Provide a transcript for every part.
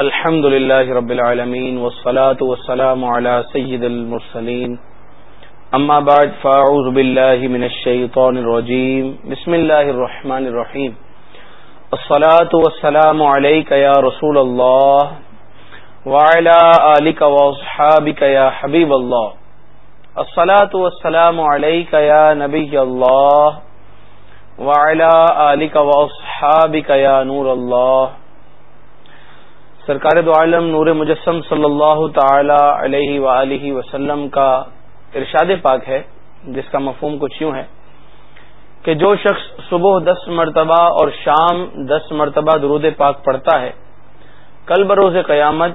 الحمد لله رب العالمين والصلاة والسلام على سيد المرسلين أما بعد فأعوذ بالله من الشيطان الرجيم بسم الله الرحمن الرحيم الصلاة والسلام عليك يا رسول الله وعلى آلك وأصحابك يا حبيب الله الصلاة والسلام عليك يا نبي الله وعلى آلك وأصحابك يا نور الله سرکار دو عالم نور مجسم صلی اللہ تعالی علیہ وآلہ وسلم کا ارشاد پاک ہے، جس کا مفہوم کچھ یوں ہے کہ جو شخص صبح دس مرتبہ اور شام دس مرتبہ درود پاک پڑھتا ہے، کل بروز قیامت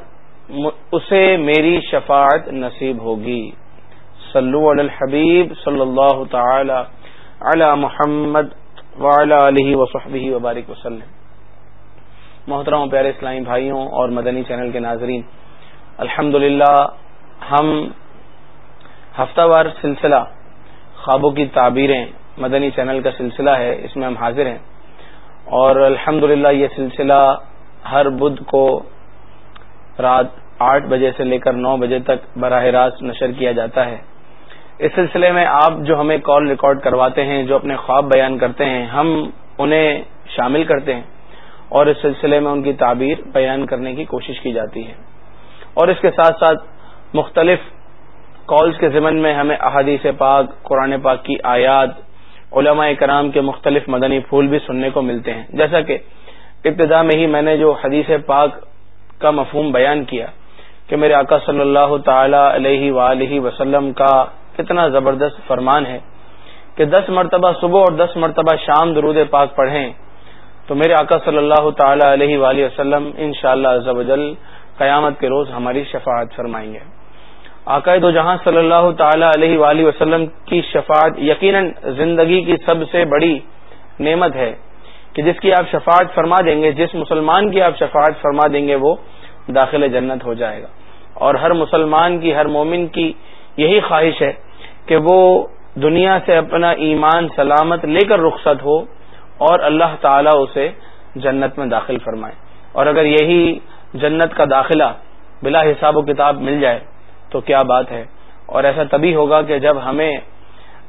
اسے میری شفاعت نصیب ہوگی۔ صلو علی الحبیب صلی اللہ تعالی علی محمد وعلی علیہ وصحبہ وبارک وسلم۔ محترم پیارے اسلامی بھائیوں اور مدنی چینل کے ناظرین الحمد ہم ہفتہ وار سلسلہ خوابوں کی تعبیریں مدنی چینل کا سلسلہ ہے، اس میں ہم حاضر ہیں۔ اور الحمد یہ سلسلہ ہر بدھ کو رات آٹھ بجے سے لے کر نو بجے تک براہ راست نشر کیا جاتا ہے۔ اس سلسلے میں آپ جو ہمیں کال ریکارڈ کرواتے ہیں، جو اپنے خواب بیان کرتے ہیں، ہم انہیں شامل کرتے ہیں۔ اور اس سلسلے میں ان کی تعبیر بیان کرنے کی کوشش کی جاتی ہے۔ اور اس کے ساتھ ساتھ مختلف کالز کے ضمن میں ہمیں احادیث پاک، قرآن پاک کی آیات، علماء کرام کے مختلف مدنی پھول بھی سننے کو ملتے ہیں۔ جیسا کہ ابتدا میں ہی میں نے جو حدیث پاک کا مفہوم بیان کیا کہ میرے آقا صلی اللہ تعالی علیہ وآلہ وسلم کا کتنا زبردست فرمان ہے کہ دس مرتبہ صبح اور دس مرتبہ شام درود پاک پڑھیں۔ تو میرے آقا صلی اللہ تعالی علیہ وآلہ وسلم ان شاء اللہ قیامت کے روز ہماری شفاعت فرمائیں گے۔ عقائد و جہاں صلی اللہ تعالی علیہ وآلہ وسلم کی شفاعت یقیناً زندگی کی سب سے بڑی نعمت ہے کہ جس کی آپ شفاعت فرما دیں گے، جس مسلمان کی آپ شفاعت فرما دیں گے، وہ داخل جنت ہو جائے گا۔ اور ہر مسلمان کی، ہر مومن کی یہی خواہش ہے کہ وہ دنیا سے اپنا ایمان، سلامت لے کر رخصت ہو۔ اور اللہ تعالی اسے جنت میں داخل فرمائے۔ اور اگر یہی جنت کا داخلہ بلا حساب و کتاب مل جائے تو کیا بات ہے؟ اور ایسا تبھی ہوگا کہ جب ہمیں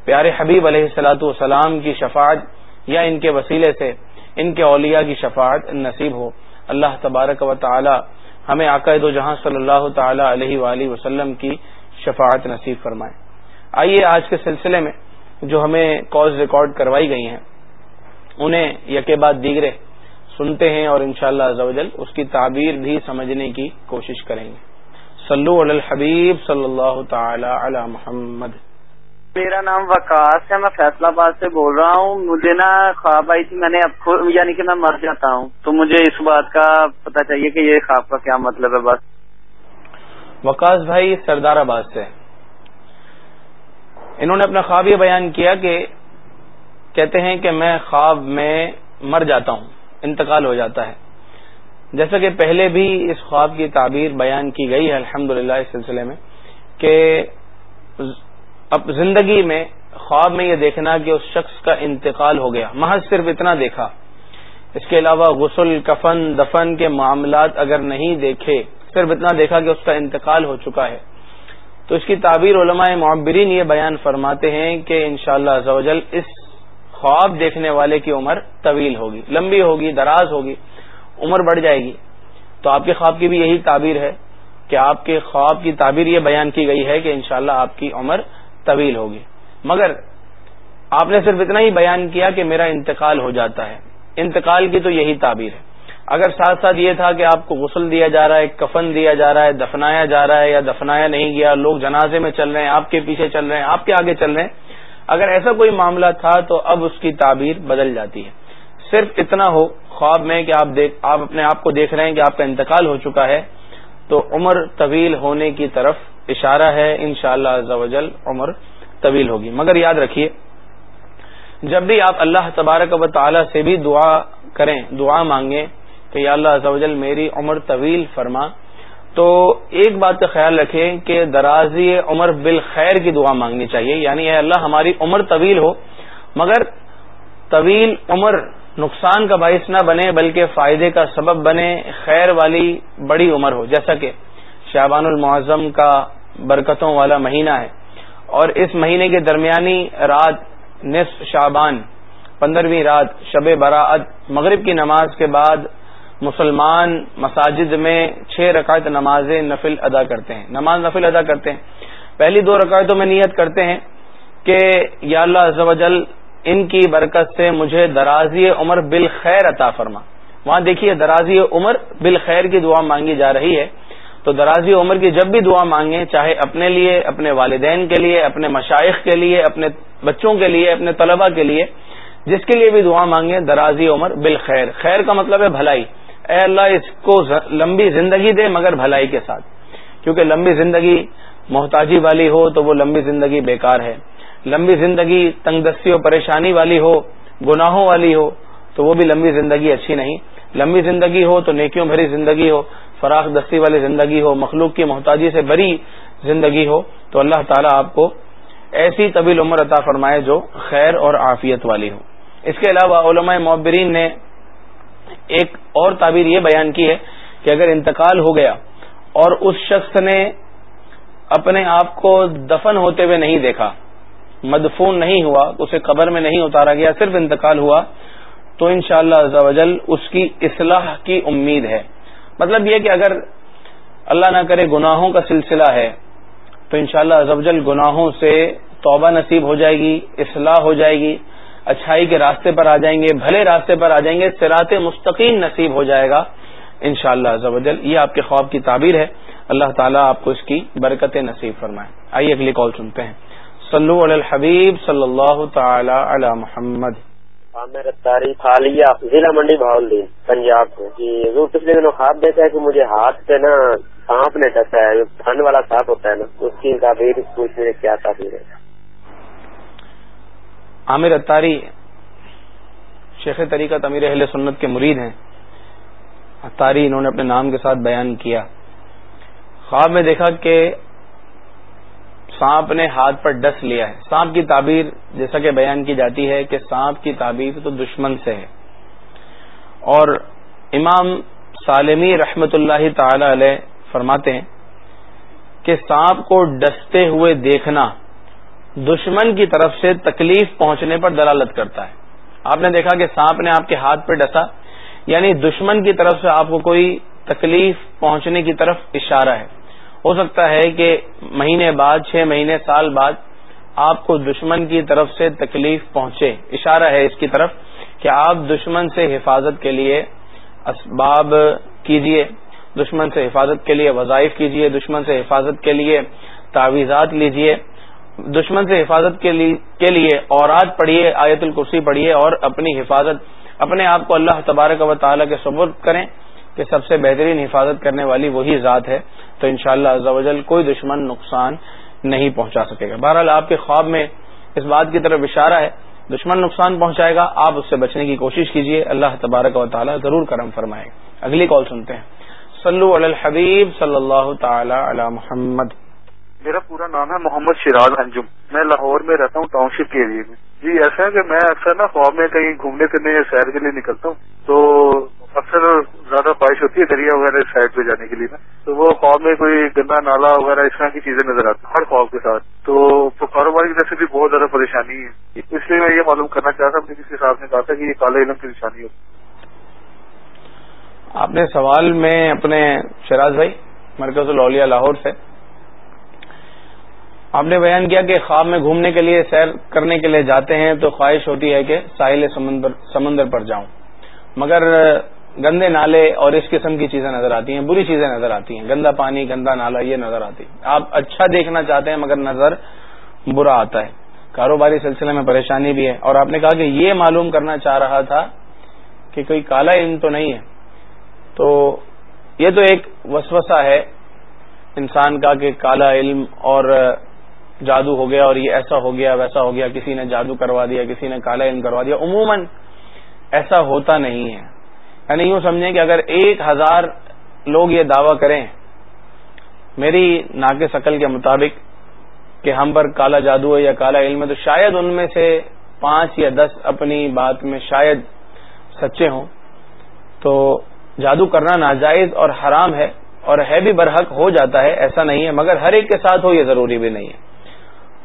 پیارے حبیب علیہ السلاۃ والسلام کی شفاعت یا ان کے وسیلے سے ان کے اولیاء کی شفاعت نصیب ہو، اللہ تبارک و تعالی ہمیں عقائد و جہاں صلی اللہ تعالی علیہ وآلہ وسلم کی شفاعت نصیب فرمائے۔ آئیے آج کے سلسلے میں جو ہمیں کالز ریکارڈ کروائی گئی ہیں۔ انہیں یکے بعد دیگرے سنتے ہیں اور انشاءاللہ شاء اللہ اس کی تعبیر بھی سمجھنے کی کوشش کریں گے۔ صلو علی الحبیب صلی اللہ تعالی علی محمد۔ میرا نام وکاس ہے میں فیصلہ آباد سے بول رہا ہوں۔ مجھے نا خواب آئی تھی میں نے اب یعنی کہ میں مر جاتا ہوں۔ تو مجھے اس بات کا پتہ چاہیے کہ یہ خواب کا کیا مطلب ہے بس۔ وکاس بھائی سردار آباد سے۔ انہوں نے اپنا خواب یہ بیان کیا کہ کہتے ہیں کہ میں خواب میں مر جاتا ہوں، انتقال ہو جاتا ہے۔ جیسا کہ پہلے بھی اس خواب کی تعبیر بیان کی گئی ہے الحمد اس سلسلے میں، کہ اب زندگی میں خواب میں یہ دیکھنا کہ اس شخص کا انتقال ہو گیا۔ محض صرف اتنا دیکھا۔ اس کے علاوہ غسل، کفن، دفن کے معاملات اگر نہیں دیکھے، صرف اتنا دیکھا کہ اس کا انتقال ہو چکا ہے۔ تو اس کی تعبیر علماء معبرین یہ بیان فرماتے ہیں کہ انشاءاللہ شاء اللہ اس خواب دیکھنے والے کی عمر طویل ہوگی، لمبی ہوگی، دراز ہوگی، عمر بڑھ جائے گی۔ تو آپ کے خواب کی بھی یہی تعبیر ہے کہ آپ کے خواب کی تعبیر یہ بیان کی گئی ہے کہ انشاءاللہ آپ کی عمر طویل ہوگی۔ مگر آپ نے صرف اتنا ہی بیان کیا کہ میرا انتقال ہو جاتا ہے۔ انتقال کی تو یہی تعبیر ہے۔ اگر ساتھ ساتھ یہ تھا کہ آپ کو غسل دیا جا رہا ہے، کفن دیا جا رہا ہے، دفنایا جا رہا ہے یا دفنایا نہیں گیا، لوگ جنازے میں چل رہے ہیں، آپ کے پیچھے چل رہے ہیں، آپ کے آگے چل رہے ہیں اگر ایسا کوئی معاملہ تھا تو اب اس کی تعبیر بدل جاتی ہے۔ صرف اتنا ہو، خواب میں کہ آپ آپ اپنے آپ کو دیکھ رہے ہیں کہ آپ کا انتقال ہو چکا ہے، تو عمر طویل ہونے کی طرف اشارہ ہے ان شاء اللہ عمر طویل ہوگی۔ مگر یاد رکھیے، جب بھی آپ اللہ تبارک و تعالی سے بھی دعا کریں، دعا مانگیں کہ یا اللہ میری عمر طویل فرما۔ تو ایک بات کا خیال رکھیں کہ درازی عمر بالخیر کی دعا مانگنی چاہیے یعنی اے اللہ ہماری عمر طویل ہو، مگر طویل عمر نقصان کا باعث نہ بنے، بلکہ فائدے کا سبب بنے، خیر والی بڑی عمر ہو۔ جیسا کہ شعبان المعظم کا برکتوں والا مہینہ ہے، اور اس مہینے کے درمیانی رات نصف شعبان، پندرہویں رات شب براعت مغرب کی نماز کے بعد مسلمان مساجد میں چھ رکعت نماز نفل ادا کرتے ہیں۔ نماز نفل ادا کرتے ہیں۔ پہلی دو رکعتوں میں نیت کرتے ہیں کہ یا اللہ جل ان کی برکت سے مجھے درازی عمر بالخیر عطا فرما۔ وہاں دیکھیے درازی عمر بالخیر کی دعا مانگی جا رہی ہے۔ تو درازی عمر کی جب بھی دعا مانگیں، چاہے اپنے لیے، اپنے والدین کے لیے، اپنے مشائق کے لیے، اپنے بچوں کے لیے، اپنے طلبہ کے لیے، جس کے لیے بھی دعا مانگیں، درازی عمر بالخیر۔ خیر کا مطلب ہے بھلائی۔ اے اللہ، اس کو لمبی زندگی دے مگر بھلائی کے ساتھ۔ کیونکہ لمبی زندگی محتاجی والی ہو تو وہ لمبی زندگی بیکار ہے۔ لمبی زندگی تنگ دستی اور پریشانی والی ہو، گناہوں والی ہو تو وہ بھی لمبی زندگی اچھی نہیں۔ لمبی زندگی ہو تو نیکیوں بھری زندگی ہو، فراخ دستی والی زندگی ہو، مخلوق کی محتاجی سے بری زندگی ہو تو اللہ تعالیٰ آپ کو ایسی طویل عمر عطا فرمائے جو خیر اور عافیت والی ہو۔ اس کے علاوہ علماء معبرین نے ایک اور تعبیر یہ بیان کی ہے کہ اگر انتقال ہو گیا اور اس شخص نے اپنے آپ کو دفن ہوتے ہوئے نہیں دیکھا، مدفون نہیں ہوا، اسے قبر میں نہیں اتارا گیا، صرف انتقال ہوا، تو انشاءاللہ شاء اللہ اس کی اصلاح کی امید ہے۔ مطلب یہ کہ اگر اللہ نہ کرے گناہوں کا سلسلہ ہے، تو انشاءاللہ شاء اللہ گناہوں سے توبہ نصیب ہو جائے گی، اصلاح ہو جائے گی۔ اچھائی کے راستے پر آ جائیں گے، بھلے راستے پر آ جائیں گے سرات مستقیم نصیب ہو جائے گا ان شاء اللہ یہ آپ کے خواب کی تعبیر ہے۔ اللہ تعالیٰ آپ کو اس کی برکت نصیب فرمائے۔ آئیے اگلی کال سنتے ہیں۔ صلو علی الحبیب صلی اللہ تعالی علی محمد۔ ہاں، عامر تاریخ حالیہ ضلع منڈی بھاول دین، پنجاب کو۔ جی حضور پچھلے دنوں خواب دیتا ہے کہ مجھے ہاتھ پہ نا سانپ نے ڈسا ہے ٹھنڈ والا سانپ ہوتا ہے نا، اس کی تعبیر پوچھ میں کیا تعبیر ہے؟ عامر اتاری شیخ طریقہ امیر اہل سنت کے مرید ہیں۔ اتاری انہوں نے اپنے نام کے ساتھ بیان کیا۔ خواب میں دیکھا کہ سانپ نے ہاتھ پر ڈس لیا ہے۔ سانپ کی تعبیر جیسا کہ بیان کی جاتی ہے کہ سانپ کی تعبیر تو دشمن سے ہے۔ اور امام سالمی رحمت اللہ تعالی علیہ فرماتے ہیں کہ سانپ کو ڈستے ہوئے دیکھنا دشمن کی طرف سے تکلیف پہنچنے پر دلالت کرتا ہے۔ آپ نے دیکھا کہ سانپ نے آپ کے ہاتھ پہ ڈسا یعنی دشمن کی طرف سے آپ کو کوئی تکلیف پہنچنے کی طرف اشارہ ہے۔ ہو سکتا ہے کہ مہینے بعد، چھ مہینے، سال بعد آپ کو دشمن کی طرف سے تکلیف پہنچے۔ اشارہ ہے اس کی طرف کہ آپ دشمن سے حفاظت کے لیے اسباب کیجیے، دشمن سے حفاظت کے لیے وظائف کیجیے، دشمن سے حفاظت کے لیے تعویذات لیجیے۔ دشمن سے حفاظت کے لیے اورات پڑھیے، آیت الکرسی پڑھیے، اور اپنی حفاظت، اپنے آپ کو اللہ تبارک و تعالیٰ کے سبر کریں کہ سب سے بہترین حفاظت کرنے والی وہی ذات ہے، تو انشاءاللہ شاء اللہ کوئی دشمن نقصان نہیں پہنچا سکے گا۔ بہرحال آپ کے خواب میں اس بات کی طرف اشارہ ہے، دشمن نقصان پہنچائے گا، آپ اس سے بچنے کی کوشش کیجیے اللہ تبارک و تعالیٰ ضرور کرم فرمائے۔ گا اگلی کال سنتے ہیں۔ صلو علی الحبیب صلی اللہ تعالی علی محمد۔ میرا پورا نام ہے محمد شراز انجم۔ میں لاہور میں رہتا ہوں ٹاؤن شپ کے ایریے میں۔ جی ایسا ہے کہ میں اکثر نا خواب میں کہیں گھومنے پھرنے یا سیر کے لیے نکلتا ہوں، تو اکثر زیادہ خواہش ہوتی ہے دریا وغیرہ سائڈ پہ جانے کے لیے نا۔ تو وہ خواب میں کوئی گندا نالا وغیرہ اس طرح کی چیزیں نظر آتی ہر خواب کے ساتھ۔ تو کاروبار کی وجہ سے بھی بہت زیادہ پریشانی ہے۔ اس لیے میں یہ معلوم کرنا چاہتا ہوں کسی صاحب نے کہا تھا کہ یہ کالے علم کی نشانی ہوتی آپ نے سوال میں اپنے شراز بھائی، مرکز الاولیاء لاہور سے آپ نے بیان کیا کہ خواب میں گھومنے کے لیے، سیر کرنے کے لیے جاتے ہیں تو خواہش ہوتی ہے کہ ساحل سمندر پر جاؤں۔ مگر، گندے نالے اور اس قسم کی چیزیں نظر آتی ہیں، بری چیزیں نظر آتی ہیں۔ گندا پانی، گندا نالا، یہ نظر آتی ہے آپ اچھا دیکھنا چاہتے ہیں مگر نظر برا آتا ہے۔ کاروباری سلسلے میں پریشانی بھی ہے۔ اور آپ نے کہا کہ یہ معلوم کرنا چاہ رہا تھا کہ کوئی کالا علم تو نہیں ہے۔ تو یہ تو ایک وسوسہ ہے انسان کا کہ کالا علم اور جادو ہو گیا اور یہ ایسا ہو گیا، ویسا ہو گیا، کسی نے جادو کروا دیا، کسی نے کالا علم کروا دیا۔ عموماً ایسا ہوتا نہیں ہے۔ یعنی یوں سمجھیں کہ اگر ایک ہزار لوگ یہ دعوی کریں، میری ناک شکل کے مطابق کہ ہم پر کالا جادو ہے یا کالا علم ہے، تو شاید ان میں سے پانچ یا دس اپنی بات میں شاید سچے ہوں۔ تو جادو کرنا ناجائز اور حرام ہے اور ہے بھی برحق ہو جاتا ہے، ایسا نہیں ہے، مگر ہر ایک کے ساتھ ہو یہ ضروری بھی نہیں ہے۔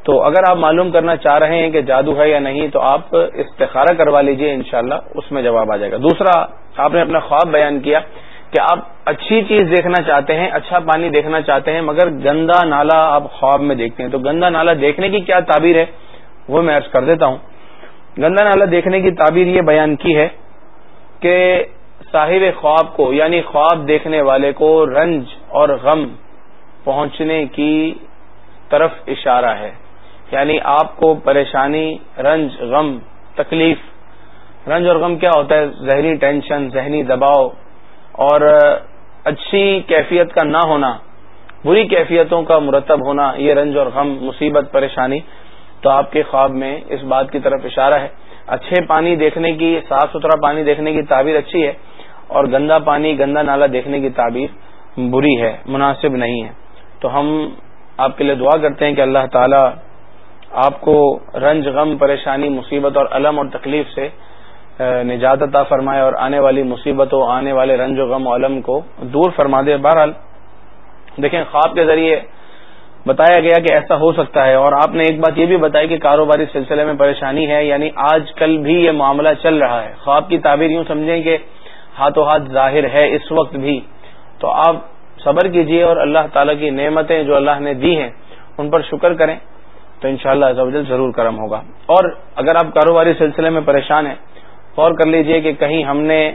تو اگر آپ معلوم کرنا چاہ رہے ہیں کہ جادو ہے یا نہیں، تو آپ استخارہ کروا لیجیے انشاءاللہ، اس میں جواب آ جائے گا۔ دوسرا، آپ نے اپنا خواب بیان کیا کہ آپ اچھی چیز دیکھنا چاہتے ہیں اچھا پانی دیکھنا چاہتے ہیں، مگر گندا نالا آپ خواب میں دیکھتے ہیں۔ تو گندا نالا دیکھنے کی کیا تعبیر ہے؟ وہ میں عرض کر دیتا ہوں۔ گندا نالا دیکھنے کی تعبیر یہ بیان کی ہے کہ صاحب خواب کو یعنی خواب دیکھنے والے کو رنج اور غم پہنچنے کی طرف اشارہ ہے۔ یعنی آپ کو پریشانی، رنج، غم، تکلیف۔ رنج اور غم کیا ہوتا ہے؟ ذہنی ٹینشن، ذہنی دباؤ۔ اور اچھی کیفیت کا نہ ہونا، بری کیفیتوں کا مرتب ہونا، یہ رنج اور غم، مصیبت، پریشانی۔ تو آپ کے خواب میں اس بات کی طرف اشارہ ہے۔ اچھے پانی دیکھنے کی، صاف ستھرا پانی دیکھنے کی تعبیر اچھی ہے، اور گندا پانی، گندا نالا دیکھنے کی تعبیر بری ہے، مناسب نہیں ہے۔ تو ہم آپ کے لیے دعا کرتے ہیں کہ اللہ تعالی آپ کو رنج، غم، پریشانی، مصیبت اور علم اور تکلیف سے نجات عطا فرمائے اور آنے والی مصیبتوں آنے والے رنج و غم و علم کو دور فرما دے۔ بہرحال، دیکھیں، خواب کے ذریعے بتایا گیا کہ ایسا ہو سکتا ہے اور آپ نے ایک بات یہ بھی بتائی کہ کاروباری سلسلے میں پریشانی ہے یعنی آج کل بھی یہ معاملہ چل رہا ہے۔ خواب کی تعبیر یوں سمجھیں کہ ہاتھوں ہاتھ ظاہر ہے اس وقت بھی۔ تو آپ صبر کیجیے اور اللہ تعالی کی نعمتیں جو اللہ نے دی ہیں، ان پر شکر کریں۔ تو انشاءاللہ شاء اللہ ضرور کرم ہوگا۔ اور اگر آپ کاروباری سلسلے میں پریشان ہیں، غور کر لیجیے کہ کہیں ہم نے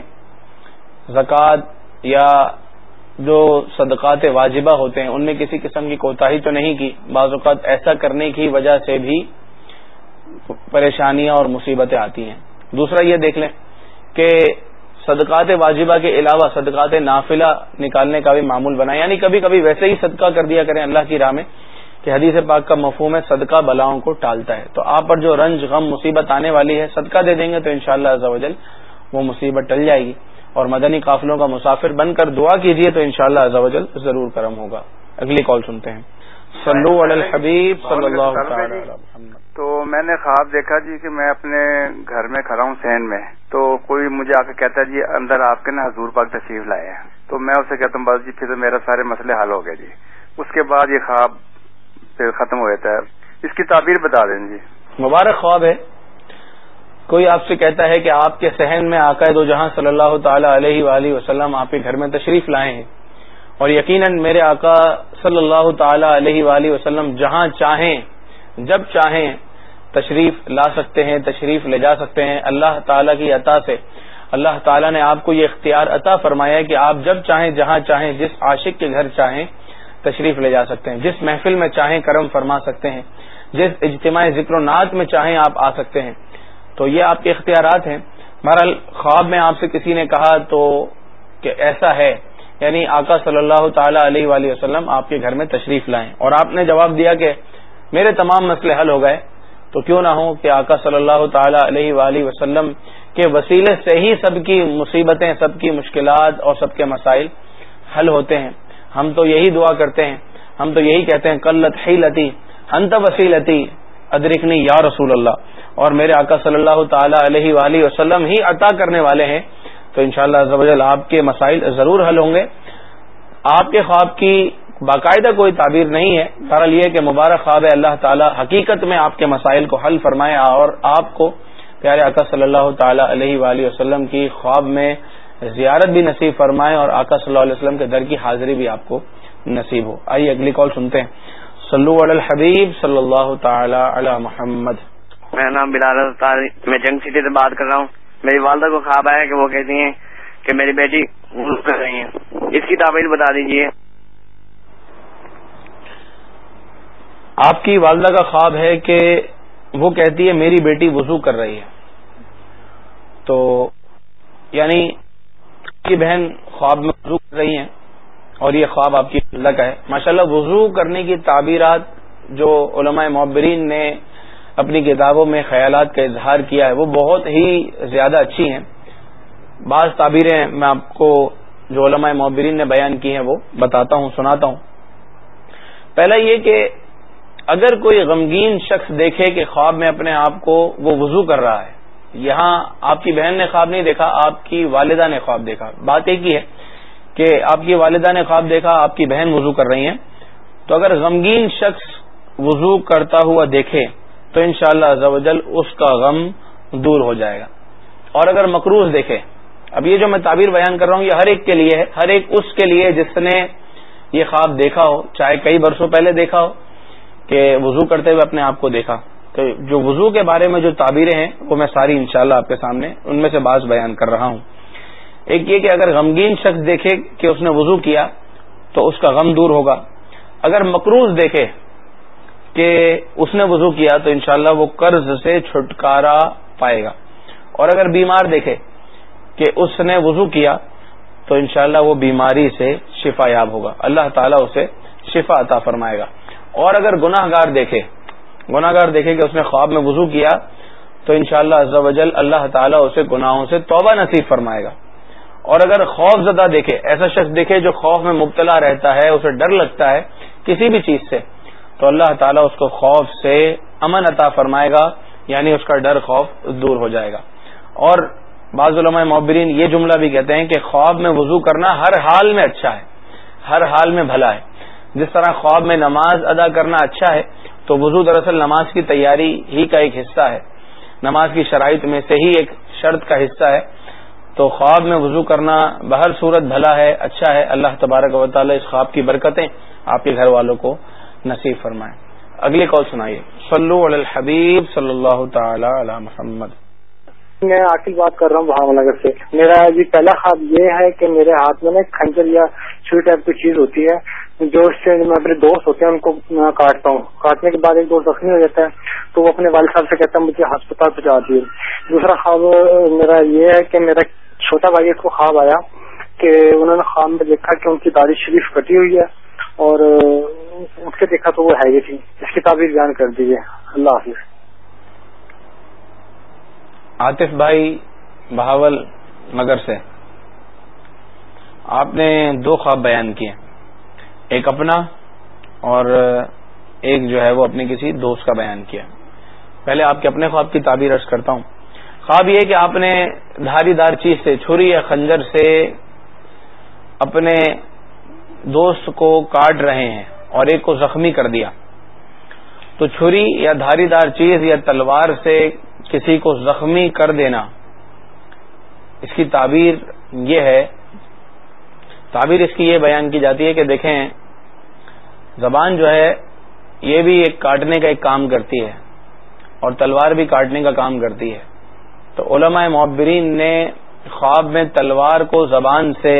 زکوٰۃ یا جو صدقات واجبہ ہوتے ہیں، ان میں کسی قسم کی کوتاہی تو نہیں کی۔ بعض اوقات ایسا کرنے کی وجہ سے بھی پریشانیاں اور مصیبتیں آتی ہیں۔ دوسرا یہ دیکھ لیں کہ صدقات واجبہ کے علاوہ صدقات نافلہ نکالنے کا بھی معمول بنا یعنی کبھی کبھی ویسے ہی صدقہ کر دیا کریں اللہ کی راہ میں۔ کہ حدیث پاک کا مفہوم ہے، صدقہ بلاؤں کو ٹالتا ہے۔ تو آپ پر جو رنج، غم، مصیبت آنے والی ہے، صدقہ دے دیں گے تو انشاءاللہ شاء اللہ وہ مصیبت ٹل جائے گی۔ اور مدنی قافلوں کا مسافر بن کر دعا کیجیے تو انشاءاللہ شاء اللہ ضرور کرم ہوگا۔ اگلی کال سنتے ہیں۔ صلو علی الحبیب صلی اللہ تعالی تو میں نے خواب دیکھا جی کہ میں اپنے گھر میں کھڑا ہوں سین میں۔ تو کوئی مجھے آ کے کہتا ہے جی اندر آپ کے نا حضور پاک تشریف لائے ہیں۔ تو میں اسے کہتا ہوں، بس جی پھر تو میرا سارے مسئلے حل ہو گئے جی۔ اس کے بعد یہ خواب ختم ہو جاتا ہے۔ اس کی تعبیر بتا دیں جی۔ مبارک خواب ہے۔ کوئی آپ سے کہتا ہے کہ آپ کے سہن میں عقائد و جہاں صلی اللہ تعالی علیہ وآلہ وسلم آپ کے گھر میں تشریف لائے ہیں۔ اور یقیناً میرے آقا صلی اللہ تعالی علیہ وآلہ وسلم جہاں چاہیں، جب چاہیں تشریف لا سکتے ہیں، تشریف لے جا سکتے ہیں۔ اللہ تعالی کی عطا سے۔ اللہ تعالیٰ نے آپ کو یہ اختیار عطا فرمایا کہ آپ جب چاہیں، جہاں چاہیں، جس عاشق کے گھر چاہیں تشریف لے جا سکتے ہیں۔ جس محفل میں چاہیں کرم فرما سکتے ہیں، جس اجتماع ذکر و نعت میں چاہیں آپ آ سکتے ہیں۔ تو یہ آپ کے اختیارات ہیں۔ بہرحال خواب میں آپ سے کسی نے کہا تو کہ ایسا ہے۔ یعنی آقا صلی اللہ تعالی علیہ وآلہ وسلم آپ کے گھر میں تشریف لائیں۔ اور آپ نے جواب دیا کہ میرے تمام مسئلے حل ہو گئے۔ تو کیوں نہ ہو کہ آقا صلی اللہ تعالی علیہ وآلہ وسلم کے وسیلے سے ہی سب کی مصیبتیں، سب کی مشکلات اور سب کے مسائل حل ہوتے ہیں۔ ہم تو یہی دعا کرتے ہیں، ہم تو یہی کہتے ہیں کلت ہی لتی وسیلتی، ادرکنی یا رسول اللہ۔ اور میرے آقا صلی اللہ تعالی علیہ وآلہ وسلم ہی عطا کرنے والے ہیں۔ تو انشاءاللہ شاء اللہ آپ کے مسائل ضرور حل ہوں گے۔ آپ کے خواب کی باقاعدہ کوئی تعبیر نہیں ہے۔ سرل یہ کہ مبارک خواب اللہ تعالی حقیقت میں آپ کے مسائل کو حل فرمائے اور آپ کو پیارے آقا صلی اللہ تعالی علیہ وآلہ وسلم کی خواب میں زیارت بھی نصیب فرمائے اور آقا صلی اللہ علیہ وسلم کے در کی حاضری بھی آپ کو نصیب ہو۔ آئیے اگلی کال سنتے ہیں۔ صلو علی الحبیب صلی اللہ تعالی علی محمد۔ میرا نام بلال میں جنگ سٹی سے بات کر رہا ہوں۔ میری والدہ کو خواب آیا کہ وہ کہتی ہیں کہ میری بیٹی کر رہی ہیں۔ اس کی تعبیر بتا دیجیے آپ کی والدہ کا خواب ہے کہ وہ کہتی ہے میری بیٹی وضو کر رہی ہے۔ تو یعنی کی بہن خواب میں وضو کر رہی ہیں اور یہ خواب آپ کی اللہ کا ہے۔ ماشاءاللہ وضو کرنے کی تعبیرات جو علماء معبرین نے اپنی کتابوں میں خیالات کا اظہار کیا ہے، وہ بہت ہی زیادہ اچھی ہیں۔ بعض تعبیریں میں آپ کو جو علماء معبرین نے بیان کی ہیں وہ بتاتا ہوں، سناتا ہوں۔ پہلا یہ کہ اگر کوئی غمگین شخص دیکھے کہ خواب میں اپنے آپ کو وہ وضو کر رہا ہے یہاں آپ کی بہن نے خواب نہیں دیکھا، آپ کی والدہ نے خواب دیکھا۔ بات ایک ہی ہے کہ آپ کی والدہ نے خواب دیکھا، آپ کی بہن وضو کر رہی ہیں۔ تو اگر غمگین شخص وضو کرتا ہوا دیکھے تو انشاءاللہ شاء اللہ اس کا غم دور ہو جائے گا۔ اور اگر مقروض دیکھے، اب یہ جو میں تعبیر بیان کر رہا ہوں، یہ ہر ایک کے لیے ہے، ہر ایک اس کے لیے جس نے یہ خواب دیکھا ہو، چاہے کئی برسوں پہلے دیکھا ہو کہ وضو کرتے ہوئے اپنے آپ کو دیکھا۔ جو وضو کے بارے میں جو تعبیریں ہیں، وہ میں ساری انشاءاللہ شاء آپ کے سامنے ان میں سے بعض بیان کر رہا ہوں۔ ایک یہ کہ اگر غمگین شخص دیکھے کہ اس نے وضو کیا، تو اس کا غم دور ہوگا۔ اگر مقروض دیکھے کہ اس نے وضو کیا، تو انشاءاللہ وہ قرض سے چھٹکارا پائے گا۔ اور اگر بیمار دیکھے کہ اس نے وضو کیا، تو انشاءاللہ وہ بیماری سے شفا یاب ہوگا۔ اللہ تعالیٰ اسے شفا عطا فرمائے گا۔ اور اگر گناہ گار دیکھے گناہ گار دیکھے کہ اس نے خواب میں وضو کیا، تو انشاءاللہ شاء اللہ اللہ تعالیٰ اسے گناہوں سے توبہ نصیب فرمائے گا۔ اور اگر خوف زدہ دیکھے، ایسا شخص دیکھے جو خوف میں مبتلا رہتا ہے، اسے ڈر لگتا ہے کسی بھی چیز سے، تو اللہ تعالیٰ اس کو خوف سے امن عطا فرمائے گا یعنی اس کا ڈر خوف دور ہو جائے گا۔ اور بعض علماء معبرین یہ جملہ بھی کہتے ہیں کہ خواب میں وضو کرنا ہر حال میں اچھا ہے، ہر حال میں بھلا ہے۔ جس طرح خواب میں نماز ادا کرنا اچھا ہے تو وضو دراصل نماز کی تیاری ہی کا ایک حصہ ہے۔ نماز کی شرائط میں سے ہی ایک شرط کا حصہ ہے۔ تو خواب میں وضو کرنا بہر صورت بھلا ہے اچھا ہے۔ اللہ تبارک و تعالی اس خواب کی برکتیں آپ کے گھر والوں کو نصیب فرمائیں۔ اگلی کال سنائیے۔ صلو علی الحبیب صلی اللہ تعالی علی محمد۔ میں عاقل بات کر رہا ہوں بہاول نگر سے۔ میرا جی پہلا خواب یہ ہے کہ میرے ہاتھ میں نا کھنجر یا چھری ٹائپ کی چیز ہوتی ہے۔ جو سے میں اپنے دوست ہوتے ہیں، ان کو کاٹتا ہوں۔ کاٹنے کے بعد ایک دوست زخمی ہو جاتا ہے، تو وہ اپنے والد صاحب سے کہتا ہے، مجھے ہسپتال پہنچا دیے۔ دوسرا خواب، میرا یہ ہے کہ میرا چھوٹا بھائی اس کو خواب آیا کہ انہوں نے خواب میں دیکھا کہ ان کی داڑھی شریف کٹی ہوئی ہے اور اٹھ کے دیکھا تو وہ ہے یہ تھی اس کی تعبیر بیان کر دیجیے اللہ حافظ۔ عاطف بھائی بہاول نگر سے۔ آپ نے دو خواب بیان کیے۔ ایک اپنا اور ایک جو ہے وہ اپنے کسی دوست کا بیان کیا۔ پہلے آپ کے اپنے خواب کی تعبیر ارض کرتا ہوں۔ خواب یہ کہ آپ نے دھاری دار چیز سے، چھری یا خنجر سے اپنے دوست کو کاٹ رہے ہیں اور ایک کو زخمی کر دیا۔ تو چھری یا دھاری دار چیز یا تلوار سے کسی کو زخمی کر دینا۔ اس کی تعبیر یہ ہے، تعبیر اس کی یہ بیان کی جاتی ہے کہ دیکھیں زبان جو ہے، یہ بھی ایک کاٹنے کا ایک کام کرتی ہے اور تلوار بھی کاٹنے کا کام کرتی ہے۔ تو علماء معبرین نے خواب میں تلوار کو زبان سے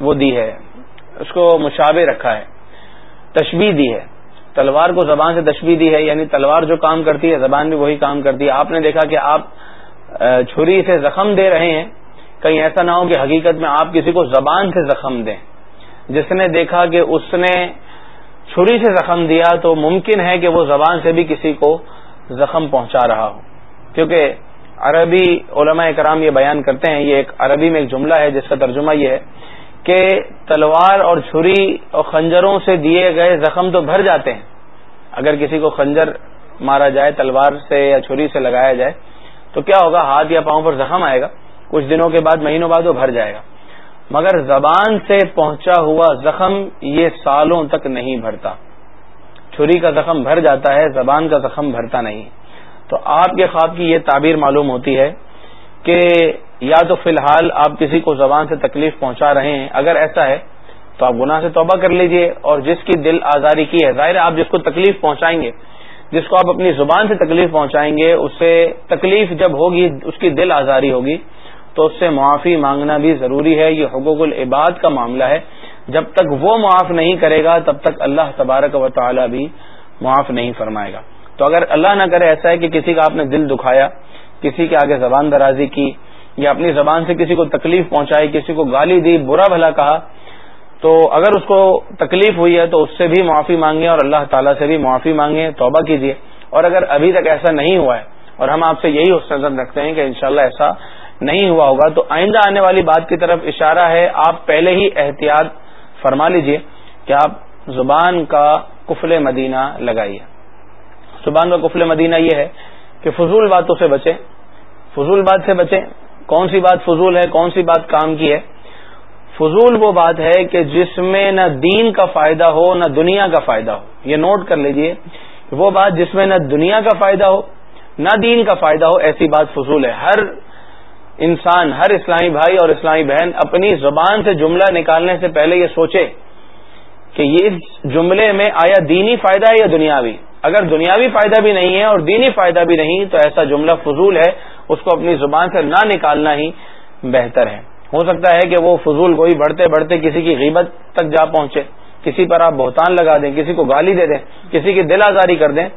وہ دی ہے، اس کو مشابے رکھا ہے تشبیح دی ہے۔ تلوار کو زبان سے تشبیح دی ہے یعنی تلوار جو کام کرتی ہے، زبان بھی وہی کام کرتی ہے۔ آپ نے دیکھا کہ آپ چھری سے زخم دے رہے ہیں۔ کہیں ایسا نہ ہو کہ حقیقت میں آپ کسی کو زبان سے زخم دیں۔ جس نے دیکھا کہ اس نے چھری سے زخم دیا تو ممکن ہے کہ وہ زبان سے بھی کسی کو زخم پہنچا رہا ہو۔ کیونکہ عربی علماء کرام یہ بیان کرتے ہیں، یہ ایک عربی میں ایک جملہ ہے، جس کا ترجمہ یہ ہے کہ تلوار اور چھری اور خنجروں سے دیے گئے زخم تو بھر جاتے ہیں۔ اگر کسی کو خنجر مارا جائے، تلوار سے یا چھری سے لگایا جائے، تو کیا ہوگا؟ ہاتھ یا پاؤں پر زخم آئے گا۔ کچھ دنوں کے بعد، مہینوں بعد وہ بھر جائے گا۔ مگر زبان سے پہنچا ہوا زخم یہ سالوں تک نہیں بھرتا۔ چھری کا زخم بھر جاتا ہے، زبان کا زخم بھرتا نہیں۔ تو آپ کے خواب کی یہ تعبیر معلوم ہوتی ہے کہ یا تو فی الحال آپ کسی کو زبان سے تکلیف پہنچا رہے ہیں، اگر ایسا ہے تو آپ گناہ سے توبہ کر لیجیے اور جس کی دل آزاری کی ہے، ظاہر آپ جس کو تکلیف پہنچائیں گے، جس کو آپ اپنی زبان سے تکلیف پہنچائیں گے اس سے تکلیف جب ہوگی، اس کی دل آزاری ہوگی۔ تو اس سے معافی مانگنا بھی ضروری ہے۔ یہ حقوق العباد کا معاملہ ہے۔ جب تک وہ معاف نہیں کرے گا، تب تک اللہ تبارک و تعالی بھی معاف نہیں فرمائے گا۔ تو اگر اللہ نہ کرے، ایسا ہے کہ کسی کا آپ نے دل دکھایا، کسی کے آگے زبان درازی کی، یا اپنی زبان سے کسی کو تکلیف پہنچائی، کسی کو گالی دی، برا بھلا کہا، تو اگر اس کو تکلیف ہوئی ہے تو اس سے بھی معافی مانگے اور اللہ تعالیٰ سے بھی معافی مانگے توبہ کیجیے اور اگر ابھی تک ایسا نہیں ہوا ہے، اور ہم آپ سے یہی نظر رکھتے ہیں کہ انشاءاللہ ایسا نہیں ہوا ہوگا۔ تو آئندہ آنے والی بات کی طرف اشارہ ہے۔ آپ پہلے ہی احتیاط فرما لیجیے کہ آپ زبان کا کفل مدینہ لگائیے۔ زبان کا کفل مدینہ یہ ہے کہ فضول باتوں سے بچیں۔ فضول بات سے بچیں۔ کون سی بات فضول ہے؟ کون سی بات کام کی ہے؟ فضول وہ بات ہے کہ جس میں نہ دین کا فائدہ ہو، نہ دنیا کا فائدہ ہو۔ یہ نوٹ کر لیجیے وہ بات جس میں نہ دنیا کا فائدہ ہو، نہ دین کا فائدہ ہو، ایسی بات فضول ہے۔ ہر انسان، ہر اسلامی بھائی اور اسلامی بہن اپنی زبان سے جملہ نکالنے سے پہلے یہ سوچے کہ یہ اس جملے میں آیا دینی فائدہ ہے یا دنیاوی؟ اگر دنیاوی فائدہ بھی نہیں ہے اور دینی فائدہ بھی نہیں، تو ایسا جملہ فضول ہے، اس کو اپنی زبان سے نہ نکالنا ہی بہتر ہے۔ ہو سکتا ہے کہ وہ فضول کوئی بڑھتے بڑھتے کسی کی غیبت تک جا پہنچے، کسی پر آپ بہتان لگا دیں، کسی کو گالی دے دیں، کسی کی دل آزاری کر دیں،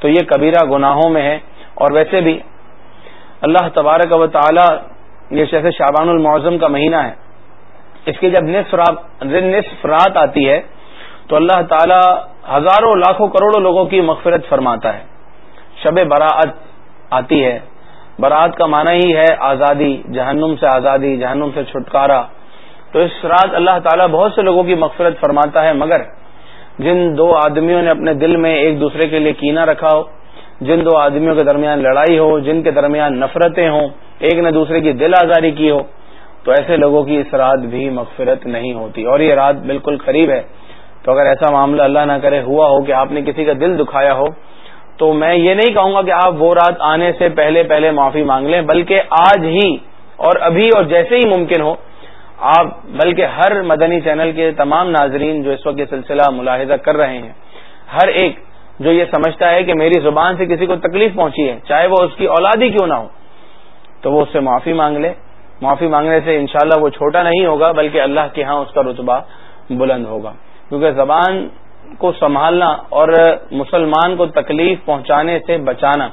تو یہ کبیرہ گناہوں میں ہے۔ اور ویسے بھی اللہ تبارک و تعالی یہ جیسے شابان المعظم کا مہینہ ہے۔ اس کی جب نصف رات نصف رات آتی ہے، تو اللہ تعالی ہزاروں لاکھوں کروڑوں لوگوں کی مغفرت فرماتا ہے۔ شب براعت آتی ہے۔ برات کا معنی ہی ہے آزادی، جہنم سے آزادی، جہنم سے چھٹکارا۔ تو اس رات اللہ تعالیٰ بہت سے لوگوں کی مغفرت فرماتا ہے، مگر جن دو آدمیوں نے اپنے دل میں ایک دوسرے کے لیے کینا رکھا ہو جن دو آدمیوں کے درمیان لڑائی ہو، جن کے درمیان نفرتیں ہوں، ایک نے دوسرے کی دل آزاری کی ہو، تو ایسے لوگوں کی اس رات بھی مغفرت نہیں ہوتی۔ اور یہ رات بالکل قریب ہے۔ تو اگر ایسا معاملہ اللہ نہ کرے، ہوا ہو کہ آپ نے کسی کا دل دکھایا ہو، تو میں یہ نہیں کہوں گا کہ آپ وہ رات آنے سے پہلے پہلے معافی مانگ لیں، بلکہ آج ہی اور ابھی اور جیسے ہی ممکن ہو، آپ بلکہ ہر مدنی چینل کے تمام ناظرین جو اس وقت یہ سلسلہ ملاحظہ کر رہے ہیں، ہر ایک جو یہ سمجھتا ہے کہ میری زبان سے کسی کو تکلیف پہنچی ہے، چاہے وہ اس کی اولادی کیوں نہ ہو۔ تو وہ اس سے معافی مانگ لے۔ معافی مانگنے سے انشاءاللہ وہ چھوٹا نہیں ہوگا، بلکہ اللہ کے ہاں اس کا رتبہ بلند ہوگا۔ کیونکہ زبان کو سنبھالنا اور مسلمان کو تکلیف پہنچانے سے بچانا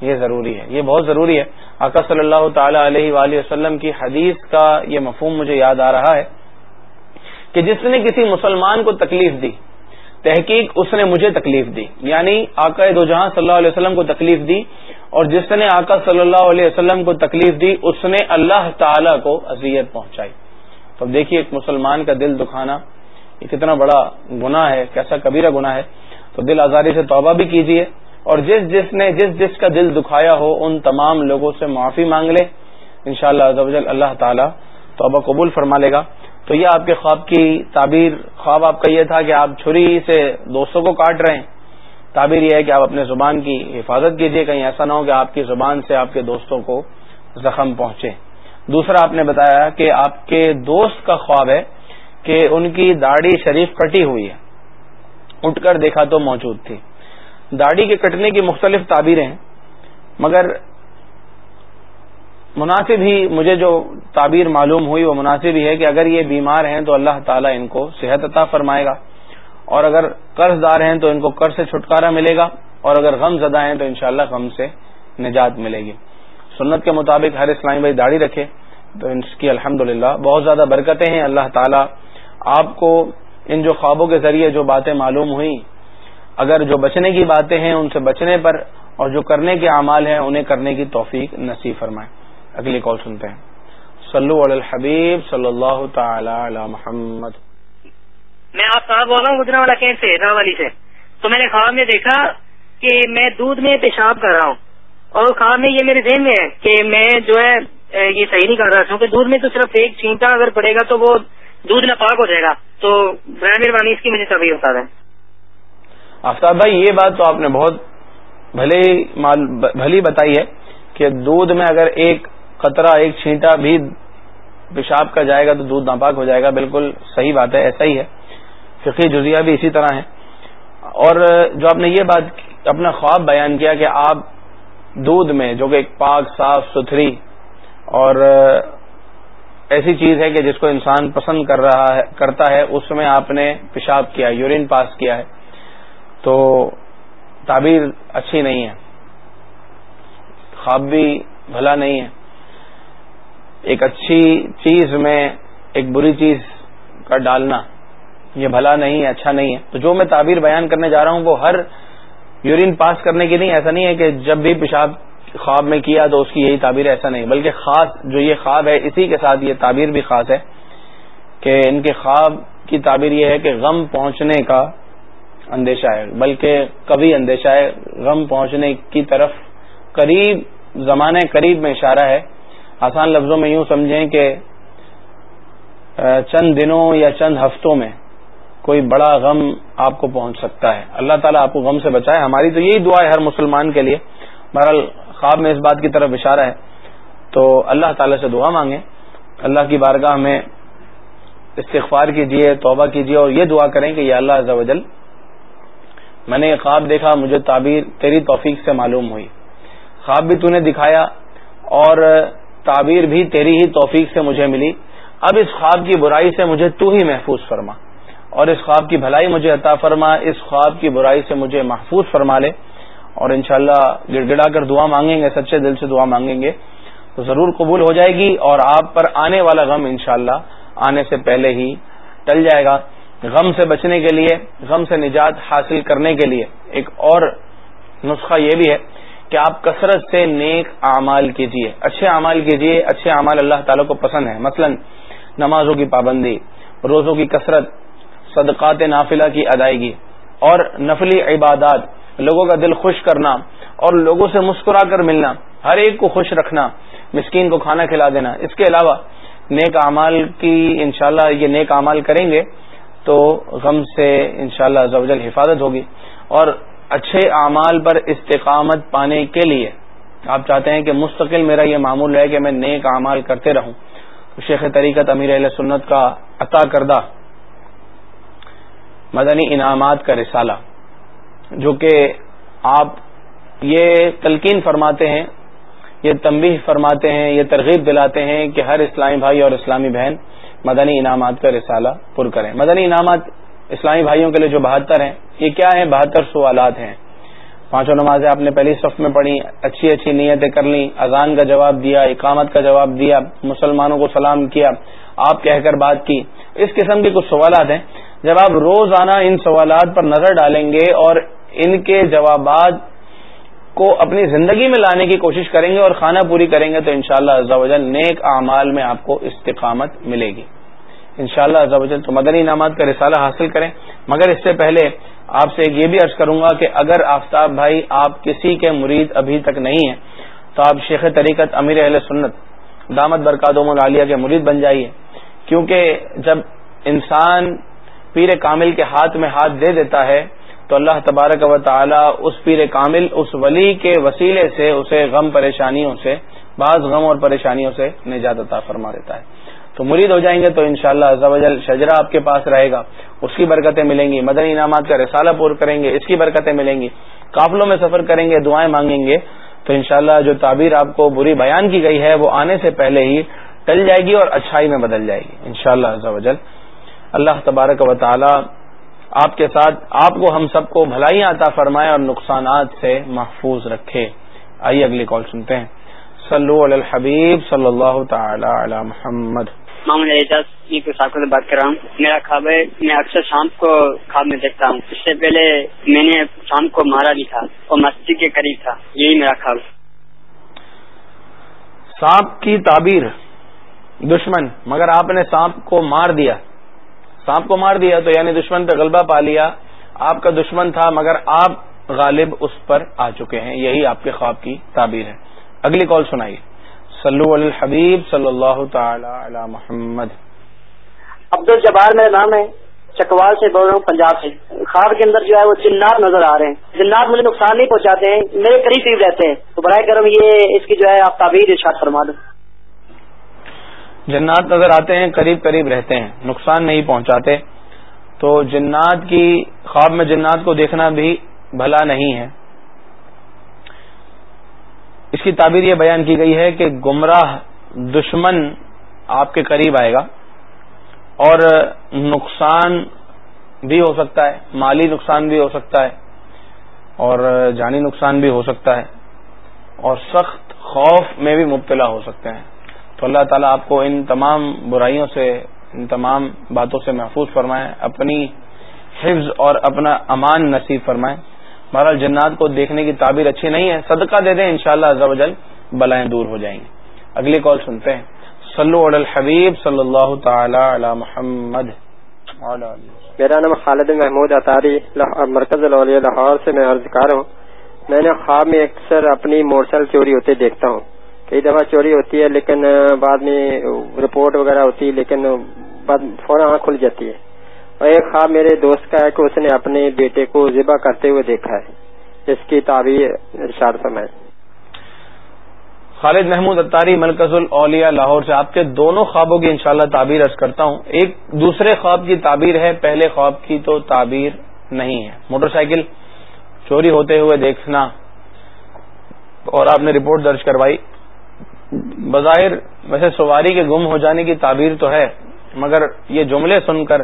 یہ ضروری ہے۔ یہ بہت ضروری ہے۔ آقا صلی اللہ تعالی علیہ وآلہ وسلم کی حدیث کا یہ مفہوم مجھے یاد آ رہا ہے کہ جس نے کسی مسلمان کو تکلیف دی تحقیق اس نے مجھے تکلیف دی۔ یعنی آقا دو جہاں صلی اللہ علیہ وسلم کو تکلیف دی اور جس نے آقا صلی اللہ علیہ وسلم کو تکلیف دی، اس نے اللہ تعالی کو اذیت پہنچائی۔ تو دیکھیے ایک مسلمان کا دل دکھانا یہ کتنا بڑا گنا ہے، کیسا کبیرہ گنا ہے۔ تو دل آزادی سے توبہ بھی کیجیے اور جس جس نے جس جس کا دل دکھایا ہو، ان تمام لوگوں سے معافی مانگ لے۔ ان شاء اللہ اللہ تعالیٰ توبہ قبول فرما لے گا۔ تو یہ آپ کے خواب کی تعبیر، خواب آپ کا یہ تھا کہ آپ چھری سے دوستوں کو کاٹ رہے ہیں۔ تعبیر یہ ہے کہ آپ اپنے زبان کی حفاظت کیجیے کہیں ایسا نہ ہو کہ آپ کی زبان سے آپ کے دوستوں کو زخم پہنچے۔ دوسرا آپ نے بتایا کہ آپ کے دوست کا خواب ہے کہ ان کی داڑھی شریف کٹی ہوئی ہے۔ اٹھ کر دیکھا تو موجود تھی۔ داڑھی کے کٹنے کی مختلف تعبیریں ہیں، مگر مناسب ہی مجھے جو تعبیر معلوم ہوئی وہ مناسب ہی ہے کہ اگر یہ بیمار ہیں تو اللہ تعالیٰ ان کو صحت عطا فرمائے گا اور اگر قرض دار ہیں تو ان کو قرض سے چھٹکارا ملے گا اور اگر غم زدہ ہیں تو انشاءاللہ غم سے نجات ملے گی۔ سنت کے مطابق ہر اسلامی بھائی داڑھی رکھے تو ان کی الحمد بہت زیادہ برکتیں ہیں۔ اللہ تعالیٰ آپ کو ان جو خوابوں کے ذریعے جو باتیں معلوم ہوئی اگر جو بچنے کی باتیں ہیں ان سے بچنے پر اور جو کرنے کے اعمال ہیں انہیں کرنے کی توفیق نصیب فرمائے۔ اگلی کال سنتے ہیں۔ صلو علی الحبیب صلی اللہ تعالی علی محمد۔ میں آپ صاحب بول رہا ہوں گجرا والا کیس سے والی سے۔ تو میں نے خواب میں دیکھا کہ میں دودھ میں پیشاب کر رہا ہوں۔ اور خواب میں یہ میرے ذہن میں ہے کہ میں جو ہے یہ صحیح نہیں کر رہا کیونکہ دودھ میں تو صرف ایک چھینٹا اگر پڑے گا تو وہ دودھ ناپاک ہو جائے گا۔ تو برائے مہربانی اس کی مجھے سبھی بتا دیں۔ آفتاب بھائی یہ بات تو آپ نے بہت بھلے بھلی بتائی ہے کہ دودھ میں اگر ایک قطرہ ایک چھینٹا بھی پیشاب کا جائے گا تو دودھ ناپاک ہو جائے گا، بالکل صحیح بات ہے، ایسا ہی ہے۔ فقی جزیہ بھی اسی طرح ہے اور جو آپ نے یہ بات اپنا خواب بیان کیا کہ آپ دودھ میں، جو کہ ایک پاک، صاف، ستھری اور ایسی چیز ہے کہ جس کو انسان پسند کر رہا ہے، کرتا ہے، اس میں آپ نے پیشاب کیا، یورین پاس کیا ہے۔ تو تعبیر اچھی نہیں ہے۔ خواب بھی بھلا نہیں ہے۔ ایک اچھی چیز میں ایک بری چیز کا ڈالنا، یہ بھلا نہیں ہے اچھا نہیں ہے۔ تو جو میں تعبیر بیان کرنے جا رہا ہوں، وہ ہر یورین پاس کرنے کی نہیں، ایسا نہیں ہے کہ جب بھی پیشاب خواب میں کیا تو اس کی یہی تعبیر، ایسا نہیں۔ بلکہ خاص جو یہ خواب ہے، اسی کے ساتھ یہ تعبیر بھی خاص ہے کہ ان کے خواب کی تعبیر یہ ہے کہ غم پہنچنے کا اندیشہ ہے۔ بلکہ کبھی اندیشہ ہے، غم پہنچنے کی طرف قریب، زمانے قریب میں اشارہ ہے۔ آسان لفظوں میں یوں سمجھیں کہ چند دنوں یا چند ہفتوں میں کوئی بڑا غم آپ کو پہنچ سکتا ہے۔ اللہ تعالیٰ آپ کو غم سے بچائے۔ ہماری تو یہی دعا ہے ہر مسلمان کے لیے۔ بہرحال خواب میں اس بات کی طرف اشارہ ہے۔ تو اللہ تعالیٰ سے دعا مانگیں۔ اللہ کی بارگاہ میں استغفار کیجیے توبہ کیجیے اور یہ دعا کریں کہ یہ اللہ عز و جل، میں نے یہ خواب دیکھا، مجھے تعبیر، تیری توفیق سے معلوم ہوئی۔ خواب بھی تو نے دکھایا اور تعبیر بھی تیری ہی توفیق سے مجھے ملی۔ اب اس خواب کی برائی سے مجھے تو ہی محفوظ فرما۔ اور اس خواب کی بھلائی مجھے عطا فرما۔ اس خواب کی برائی سے مجھے محفوظ فرما لے۔ اور انشاءاللہ گڑ گڑا کر دعا مانگیں گے، سچے دل سے دعا مانگیں گے۔ تو ضرور قبول ہو جائے گی اور آپ پر آنے والا غم انشاءاللہ آنے سے پہلے ہی ٹل جائے گا۔ غم سے بچنے کے لیے، غم سے نجات حاصل کرنے کے لیے ایک اور نسخہ یہ بھی ہے۔ کہ آپ کثرت سے نیک اعمال کیجیے اچھے اعمال کیجیے اچھے اعمال اللہ تعالیٰ کو پسند ہے مثلا نمازوں کی پابندی، روزوں کی کثرت، صدقات نافلہ کی ادائیگی اور نفلی عبادات، لوگوں کا دل خوش کرنا اور لوگوں سے مسکرا کر ملنا، ہر ایک کو خوش رکھنا، مسکین کو کھانا کھلا دینا۔ اس کے علاوہ نیک اعمال کی انشاءاللہ یہ نیک اعمال کریں گے تو غم سے انشاءاللہ شاء اللہ حفاظت ہوگی۔ اور اچھے اعمال پر استقامت پانے کے لیے۔ آپ چاہتے ہیں کہ مستقل میرا یہ معمول ہے کہ میں نیک اعمال کرتے رہوں۔ شیخ طریقت امیر علیہ سنت کا عطا کردہ مدنی انعامات کا رسالہ، جو کہ آپ یہ تلقین فرماتے ہیں، یہ تنبیہ فرماتے ہیں، یہ ترغیب دلاتے ہیں کہ ہر اسلامی بھائی اور اسلامی بہن مدنی انعامات کا رسالہ پر کریں۔ مدنی انعامات اسلامی بھائیوں کے لیے جو بہتر ہیں، یہ کیا ہیں؟ بہتر سوالات ہیں۔ پانچوں نمازیں آپ نے پہلی صف میں پڑھی، اچھی اچھی نیتیں کر لیں، اذان کا جواب دیا، اقامت کا جواب دیا، مسلمانوں کو سلام کیا، آپ کہہ کر بات کی۔ اس قسم کے کچھ سوالات ہیں۔ جب آپ روزانہ ان سوالات پر نظر ڈالیں گے اور ان کے جوابات کو اپنی زندگی میں لانے کی کوشش کریں گے اور کھانا پوری کریں گے تو انشاءاللہ شاء اللہ نیک اعمال میں آپ کو استقامت ملے گی۔ انشاءاللہ شاء اللہ تو مدنی انعامات کا رسالہ حاصل کریں۔ مگر اس سے پہلے آپ سے یہ بھی عرض کروں گا کہ اگر آفتاب بھائی آپ کسی کے مرید ابھی تک نہیں ہیں، تو آپ شیخ طریقت امیر اہل سنت دامت برکادوم العالیہ کے مرید بن جائیے۔ کیونکہ جب انسان پیر کامل کے ہاتھ میں ہاتھ دے دیتا ہے، تو اللہ تبارک و تعالی اس پیر کامل، اس ولی کے وسیلے سے اسے غم پریشانیوں سے، بعض غم اور پریشانیوں سے نجات عطا فرما دیتا ہے۔ تو مرید ہو جائیں گے تو انشاءاللہ شاء اللہ شجرا آپ کے پاس رہے گا۔ اس کی برکتیں ملیں گی۔ مدنی انعامات کا رسالہ پور کریں گے، اس کی برکتیں ملیں گی۔ قافلوں میں سفر کریں گے، دعائیں مانگیں گے۔ تو انشاءاللہ جو تعبیر آپ کو بری بیان کی گئی ہے، وہ آنے سے پہلے ہی ٹل جائے گی اور اچھائی میں بدل جائے گی۔ انشاءاللہ شاء اللہ اللہ تبارک و تعالی آپ کے ساتھ، آپ کو ہم سب کو بھلائیاں عطا فرمائے اور نقصانات سے محفوظ رکھے۔ آئیے اگلی کال سنتے ہیں۔ صلو علی الحبیب صلی اللہ تعالی علی محمد۔ محمد اعجاز صاحب سے بات کر رہا ہوں۔ میرا خواب ہے، میں اکثر شام کو خواب میں دیکھتا ہوں۔ اس سے پہلے میں نے شام کو مارا بھی تھا اور مسجد کے قریب تھا۔ یہی میرا خواب۔ سانپ کی تعبیر، دشمن، مگر آپ نے سانپ کو مار دیا۔ سانپ کو مار دیا تو یعنی دشمن پہ غلبہ پا لیا۔ آپ کا دشمن تھا، مگر آپ غالب اس پر آ چکے ہیں۔ یہی آپ کے خواب کی تعبیر ہے۔ اگلی کال سنائیے۔ صلو علی الحبیب صلی اللہ تعالی علی محمد. عبد الجبار میرا نام ہے چکوال سے بول رہا ہوں پنجاب سے۔ خواب کے اندر جو ہے وہ جنات نظر آ رہے ہیں۔ جنات مجھے نقصان نہیں پہنچاتے ہیں میرے قریب قریب رہتے ہیں۔ تو برائے کرم یہ اس کی جو ہے آپ تعبیر ارشاد فرما دو۔ جنات نظر آتے ہیں قریب قریب رہتے ہیں۔ نقصان نہیں پہنچاتے۔ تو جنات کی خواب میں جنات کو دیکھنا بھی بھلا نہیں ہے۔ اس کی تعبیر یہ بیان کی گئی ہے کہ گمراہ دشمن آپ کے قریب آئے گا اور نقصان بھی ہو سکتا ہے، مالی نقصان بھی ہو سکتا ہے اور جانی نقصان بھی ہو سکتا ہے اور سخت خوف میں بھی مبتلا ہو سکتے ہیں۔ تو اللہ تعالیٰ آپ کو ان تمام برائیوں سے، ان تمام باتوں سے محفوظ فرمائیں اپنی حفظ اور اپنا امان نصیب فرمائیں بہرحال جنات کو دیکھنے کی تعبیر اچھی نہیں ہے۔ صدقہ دے دیں انشاءاللہ شاء اللہ بلائیں دور ہو جائیں گے۔ اگلی کال سنتے ہیں۔ صلو علی الحبیب صلی اللہ تعالی علی محمد۔ میرا نام خالد محمود اطاری مرکز لاہور سے میں عرض کر رہا ہوں۔ میں نے خواب میں اکثر اپنی موٹر سائیکل چوری ہوتے دیکھتا ہوں۔ کئی دفعہ چوری ہوتی ہے، لیکن بعد میں رپورٹ وغیرہ ہوتی ہے، لیکن بعد فوراً آنکھ کھل جاتی ہے۔ اور ایک خواب میرے دوست کا ہے کہ اس نے اپنے بیٹے کو ذبح کرتے ہوئے دیکھا ہے۔ اس کی تعبیر ارشاد فرمائے۔ خالد محمود اتاری مرکز الاولیاء لاہور سے آپ کے دونوں خوابوں کی انشاءاللہ تعبیر ارض کرتا ہوں۔ ایک دوسرے خواب کی تعبیر ہے، پہلے خواب کی تو تعبیر نہیں ہے۔ موٹر سائیکل چوری ہوتے ہوئے دیکھنا۔ اور آپ نے رپورٹ درج کروائی۔ بظاہر ویسے سواری کے گم ہو جانے کی تعبیر تو ہے، مگر یہ جملے سن کر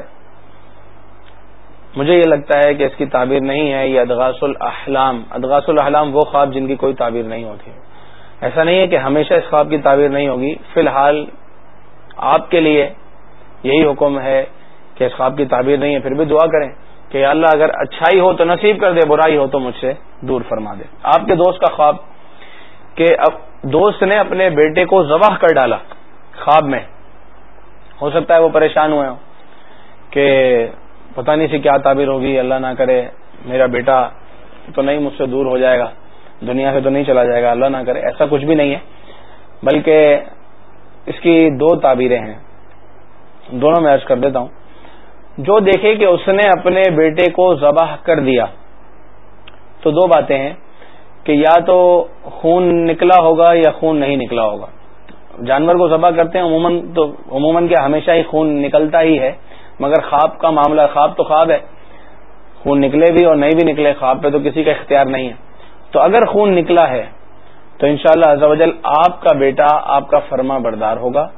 مجھے یہ لگتا ہے کہ اس کی تعبیر نہیں ہے، یہ ادغاس الاحلام۔ ادغاس الاحلام وہ خواب جن کی کوئی تعبیر نہیں ہوتی۔ ایسا نہیں ہے کہ ہمیشہ اس خواب کی تعبیر نہیں ہوگی۔ فی الحال آپ کے لیے یہی حکم ہے کہ اس خواب کی تعبیر نہیں ہے۔ پھر بھی دعا کریں کہ اللہ اگر اچھائی ہو تو نصیب کر دے، برائی ہو تو مجھ سے دور فرما دے۔ آپ کے دوست کا خواب کہ اب دوست نے اپنے بیٹے کو ذبح کر ڈالا خواب میں۔ ہو سکتا ہے وہ پریشان ہوئے ہوں کہ پتہ نہیں سی کیا تعبیر ہوگی، اللہ نہ کرے، میرا بیٹا تو نہیں، مجھ سے دور ہو جائے گا، دنیا سے تو نہیں چلا جائے گا، اللہ نہ کرے، ایسا کچھ بھی نہیں ہے۔ بلکہ اس کی دو تعبیریں ہیں، دونوں میں عرض کر دیتا ہوں۔ جو دیکھے کہ اس نے اپنے بیٹے کو ذبح کر دیا، تو دو باتیں ہیں کہ یا تو خون نکلا ہوگا یا خون نہیں نکلا ہوگا۔ جانور کو ذبح کرتے ہیں، عموماً تو، عموماً کیا ہمیشہ ہی خون نکلتا ہی ہے۔ مگر خواب کا معاملہ خواب تو خواب ہے۔ خون نکلے بھی اور نہیں بھی نکلے، خواب پہ تو کسی کا اختیار نہیں ہے۔ تو اگر خون نکلا ہے، تو انشاءاللہ شاء اللہ آپ کا بیٹا، آپ کا فرما بردار ہوگا۔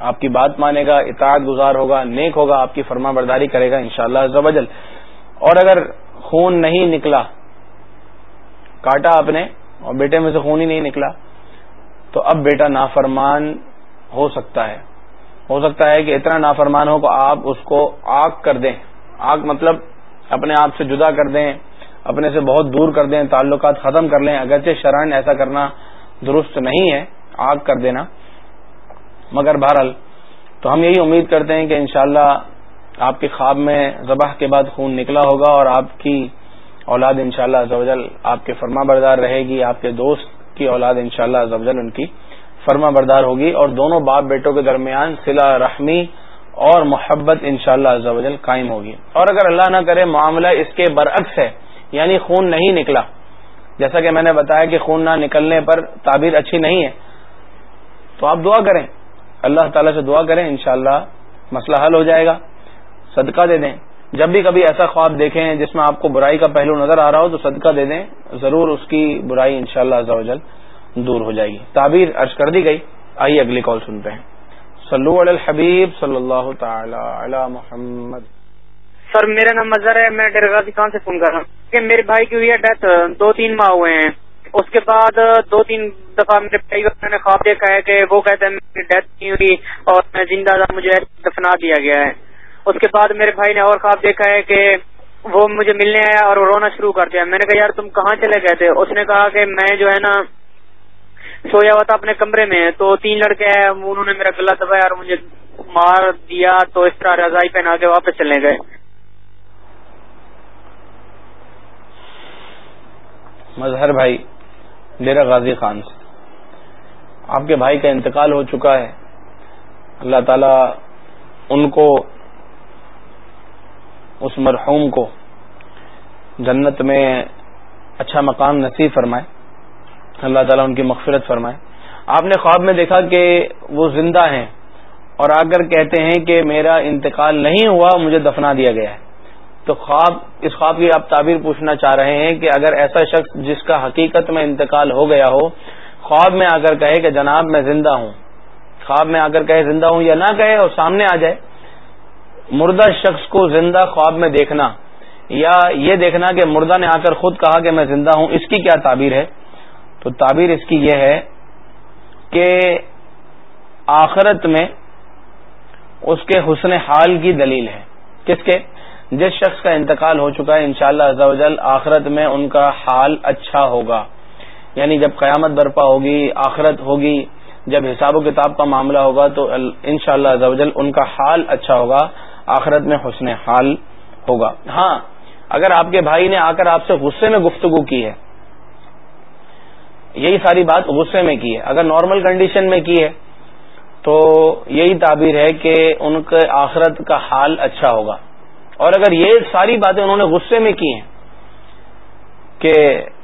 آپ کی بات مانے گا، اطاعت گزار ہوگا، نیک ہوگا، آپ کی فرما برداری کرے گا انشاءاللہ شاء اللہ اور اگر خون نہیں نکلا، کاٹا آپ نے اور بیٹے میں سے خون ہی نہیں نکلا، تو اب بیٹا نافرمان ہو سکتا ہے۔ ہو سکتا ہے کہ اتنا نافرمان ہو کہ آپ اس کو آگ کر دیں۔ آگ مطلب اپنے آپ سے جدا کر دیں، اپنے سے بہت دور کر دیں، تعلقات ختم کر لیں۔ اگرچہ شرائن ایسا کرنا درست نہیں ہے، آگ کر دینا۔ مگر بہرحال تو ہم یہی امید کرتے ہیں کہ انشاءاللہ شاء آپ کے خواب میں ذبح کے بعد خون نکلا ہوگا اور آپ کی اولاد انشاءاللہ شاء اللہ آپ کے فرما بردار رہے گی، آپ کے دوست کی اولاد انشاءاللہ شاء اللہ ان کی فرما بردار ہوگی اور دونوں باپ بیٹوں کے درمیان سلا رحمی اور محبت انشاءاللہ شاء اللہ قائم ہوگی۔ اور اگر اللہ نہ کرے، معاملہ اس کے برعکس ہے یعنی خون نہیں نکلا۔ جیسا کہ میں نے بتایا کہ خون نہ نکلنے پر تعبیر اچھی نہیں ہے۔ تو آپ دعا کریں۔ اللہ تعالی سے دعا کریں، انشاءاللہ مسئلہ حل ہو جائے گا۔ صدقہ دے دیں۔ جب بھی کبھی ایسا خواب دیکھیں جس میں آپ کو برائی کا پہلو نظر آ رہا ہو تو صدقہ دے دیں۔ ضرور اس کی برائی ان شاء اللہ دور ہو جائے گی۔ تعبیر ارض کر دی گئی۔ آئیے اگلی کال سنتے ہیں۔ سلو الحبیب صلی اللہ تعالی علی محمد۔ سر، میرا نام مظہر ہے۔ میں ڈیرگاہ خان سے فون کر رہا ہوں۔ کہ میرے بھائی کی ہوئی ہے ڈیتھ دو تین ماہ ہوئے ہیں۔ اس کے بعد دو تین دفعہ میرے بھائی نے خواب دیکھا ہے کہ وہ کہتے ہیں میری ڈیتھ نہیں ہوئی اور میں زندہ مجھے دفنا دیا گیا ہے۔ اس کے بعد میرے بھائی نے اور خواب دیکھا ہے کہ وہ مجھے ملنے آیا اور رونا شروع کر دیا۔ میں نے کہا، یار، تم کہاں چلے گئے تھے؟ اس نے کہا کہ میں جو ہے نا سویا ہوا تھا اپنے کمرے میں، تو تین لڑکے ہیں، انہوں نے میرا گلا دبایا اور مجھے مار دیا، تو اس طرح رضائی پہنا کے واپس چلنے گئے۔ مظہر بھائی ڈیرا غازی خان سے۔ آپ کے بھائی کا انتقال ہو چکا ہے۔ اللہ تعالی ان کو، اس مرحوم کو جنت میں اچھا مقام نصیب فرمائے۔ اللہ تعالیٰ ان کی مغفرت فرمائے۔ آپ نے خواب میں دیکھا کہ وہ زندہ ہیں اور آ کر کہتے ہیں کہ میرا انتقال نہیں ہوا، مجھے دفنا دیا گیا ہے۔ تو خواب، اس خواب کی آپ تعبیر پوچھنا چاہ رہے ہیں کہ اگر ایسا شخص جس کا حقیقت میں انتقال ہو گیا ہو، خواب میں آ کر کہے کہ جناب میں زندہ ہوں۔ خواب میں آ کر کہے زندہ ہوں یا نہ کہے اور سامنے آ جائے۔ مردہ شخص کو زندہ خواب میں دیکھنا یا یہ دیکھنا کہ مردہ نے آ کر خود کہا کہ میں زندہ ہوں، اس کی کیا تعبیر ہے؟ تو تعبیر اس کی یہ ہے کہ آخرت میں اس کے حسن حال کی دلیل ہے۔ کس کے؟ جس شخص کا انتقال ہو چکا ہے، انشاءاللہ شاء اللہ آخرت میں ان کا حال اچھا ہوگا۔ یعنی جب قیامت برپا ہوگی، آخرت ہوگی، جب حساب و کتاب کا معاملہ ہوگا، تو ان شاء اللہ ان کا حال اچھا ہوگا، آخرت میں حسن حال ہوگا۔ ہاں اگر آپ کے بھائی نے آ کر آپ سے غصے میں گفتگو کی ہے یہی ساری بات غصے میں کی ہے۔ اگر نارمل کنڈیشن میں کی ہے، تو یہی تعبیر ہے کہ ان کے آخرت کا حال اچھا ہوگا۔ اور اگر یہ ساری باتیں انہوں نے غصے میں کی ہیں کہ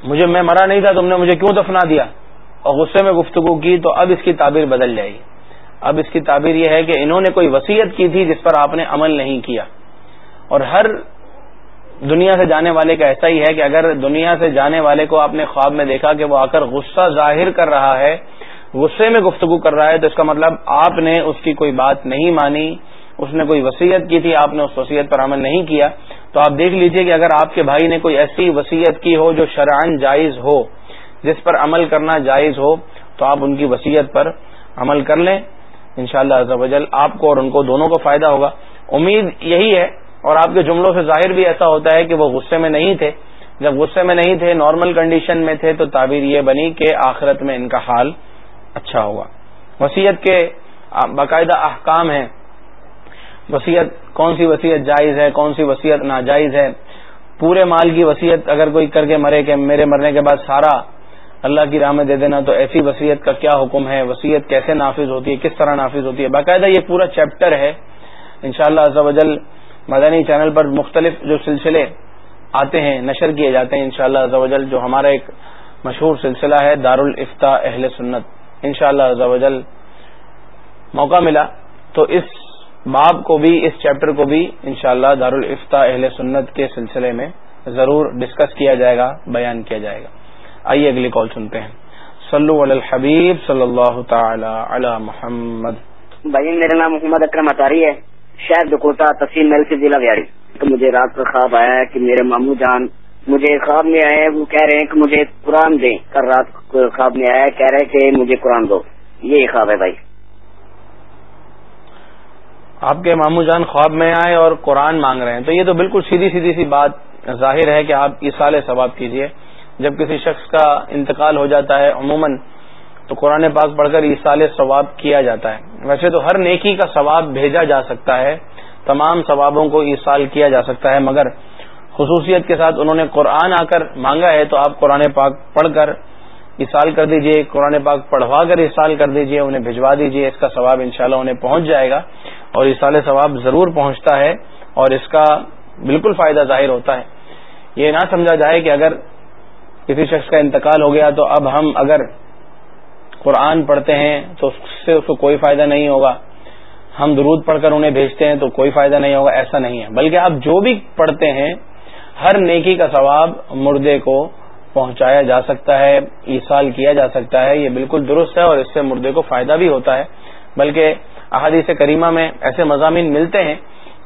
مجھے میں مرا نہیں تھا، تم نے مجھے کیوں دفنا دیا؟ اور غصے میں گفتگو کی، تو اب اس کی تعبیر بدل جائے گی۔ اب اس کی تعبیر یہ ہے کہ انہوں نے کوئی وسیعت کی تھی جس پر آپ نے عمل نہیں کیا۔ اور ہر دنیا سے جانے والے کا ایسا ہی ہے کہ اگر دنیا سے جانے والے کو آپ نے خواب میں دیکھا کہ وہ آ کر غصہ ظاہر کر رہا ہے، غصے میں گفتگو کر رہا ہے، تو اس کا مطلب آپ نے اس کی کوئی بات نہیں مانی، اس نے کوئی وسیعت کی تھی، آپ نے اس وسیعت پر عمل نہیں کیا۔ تو آپ دیکھ لیجیے کہ اگر آپ کے بھائی نے کوئی ایسی وسیعت کی ہو جو شرعن جائز ہو، جس پر عمل کرنا جائز ہو، تو آپ ان کی وسیعت پر عمل کر لیں۔ انشاءاللہ شاء اللہ آپ کو اور ان کو دونوں کو فائدہ ہوگا۔ امید یہی ہے اور آپ کے جملوں سے ظاہر بھی ایسا ہوتا ہے کہ وہ غصے میں نہیں تھے۔ جب غصے میں نہیں تھے نارمل کنڈیشن میں تھے، تو تعبیر یہ بنی کہ آخرت میں ان کا حال اچھا ہوگا وسیعت کے باقاعدہ احکام ہیں۔ وسیعت کون سی وسیعت جائز ہے، کون سی وسیعت ناجائز ہے؟ پورے مال کی وسیعت اگر کوئی کر کے مرے کہ میرے مرنے کے بعد سارا اللہ کی راہ میں دے دینا، تو ایسی وسیعت کا کیا حکم ہے؟ وسیعت کیسے نافذ ہوتی ہے؟ کس طرح نافذ ہوتی ہے؟ باقاعدہ یہ پورا چیپٹر ہے۔ انشاءاللہ شاء اللہ مدنی چینل پر مختلف جو سلسلے آتے ہیں، نشر کیے جاتے ہیں انشاءاللہ شاء اللہ جو ہمارا ایک مشہور سلسلہ ہے دار الفتا اہل سنت۔ انشاءاللہ شاء اللہ موقع ملا۔ تو اس باب کو بھی، اس چیپٹر کو بھی انشاءاللہ اللہ دار الفتا اہل سنت کے سلسلے میں ضرور ڈسکس کیا جائے گا، بیان کیا جائے گا۔ آئیے اگلی کال سنتے ہیں۔ صلو علی الحبیب صلی اللہ تعالی علی محمد۔ بھائی، میرا نام محمد اکرم اطاری ہے۔ شہر دکوٹا تفصیل میل سے ضلع بیاڑی تو مجھے رات کا خواب آیا ہے کہ میرے ماموں جان، مجھے خواب میں آئے، وہ کہہ رہے ہیں کہ مجھے قرآن دیں۔ کل رات خواب میں آیا، کہہ رہے کہ مجھے قرآن دو۔ یہی خواب ہے بھائی۔ آپ کے ماموں جان خواب میں آئے اور قرآن مانگ رہے ہیں۔ تو یہ تو بالکل سیدھی سیدھی سی بات ظاہر ہے کہ آپ اس سال ثواب کیجیے۔ جب کسی شخص کا انتقال ہو جاتا ہے، عموماً تو قرآن پاک پڑھ کر سال ثواب کیا جاتا ہے۔ ویسے تو ہر نیکی کا ثواب بھیجا جا سکتا ہے، تمام ثوابوں کو سال کیا جا سکتا ہے، مگر خصوصیت کے ساتھ انہوں نے قرآن آ کر مانگا ہے تو آپ قرآن پاک پڑھ کر سال کر دیجیے، قرآن پاک پڑھوا کر سال کر دیجیے، انہیں بھجوا دیجیے، اس کا ثواب انشاءاللہ انہیں پہنچ جائے گا اور سال ثواب ضرور پہنچتا ہے اور اس کا بالکل فائدہ ظاہر ہوتا ہے۔ یہ نہ سمجھا جائے کہ اگر کسی شخص کا انتقال ہو گیا تو اب ہم اگر قرآن پڑھتے ہیں تو اس سے اس کو کوئی فائدہ نہیں ہوگا۔ ہم درود پڑھ کر انہیں بھیجتے ہیں تو کوئی فائدہ نہیں ہوگا، ایسا نہیں ہے۔ بلکہ آپ جو بھی پڑھتے ہیں، ہر نیکی کا ثواب مردے کو پہنچایا جا سکتا ہے ایسال کیا جا سکتا ہے، یہ بالکل درست ہے اور اس سے مردے کو فائدہ بھی ہوتا ہے۔ بلکہ احادیث کریمہ میں ایسے مضامین ملتے ہیں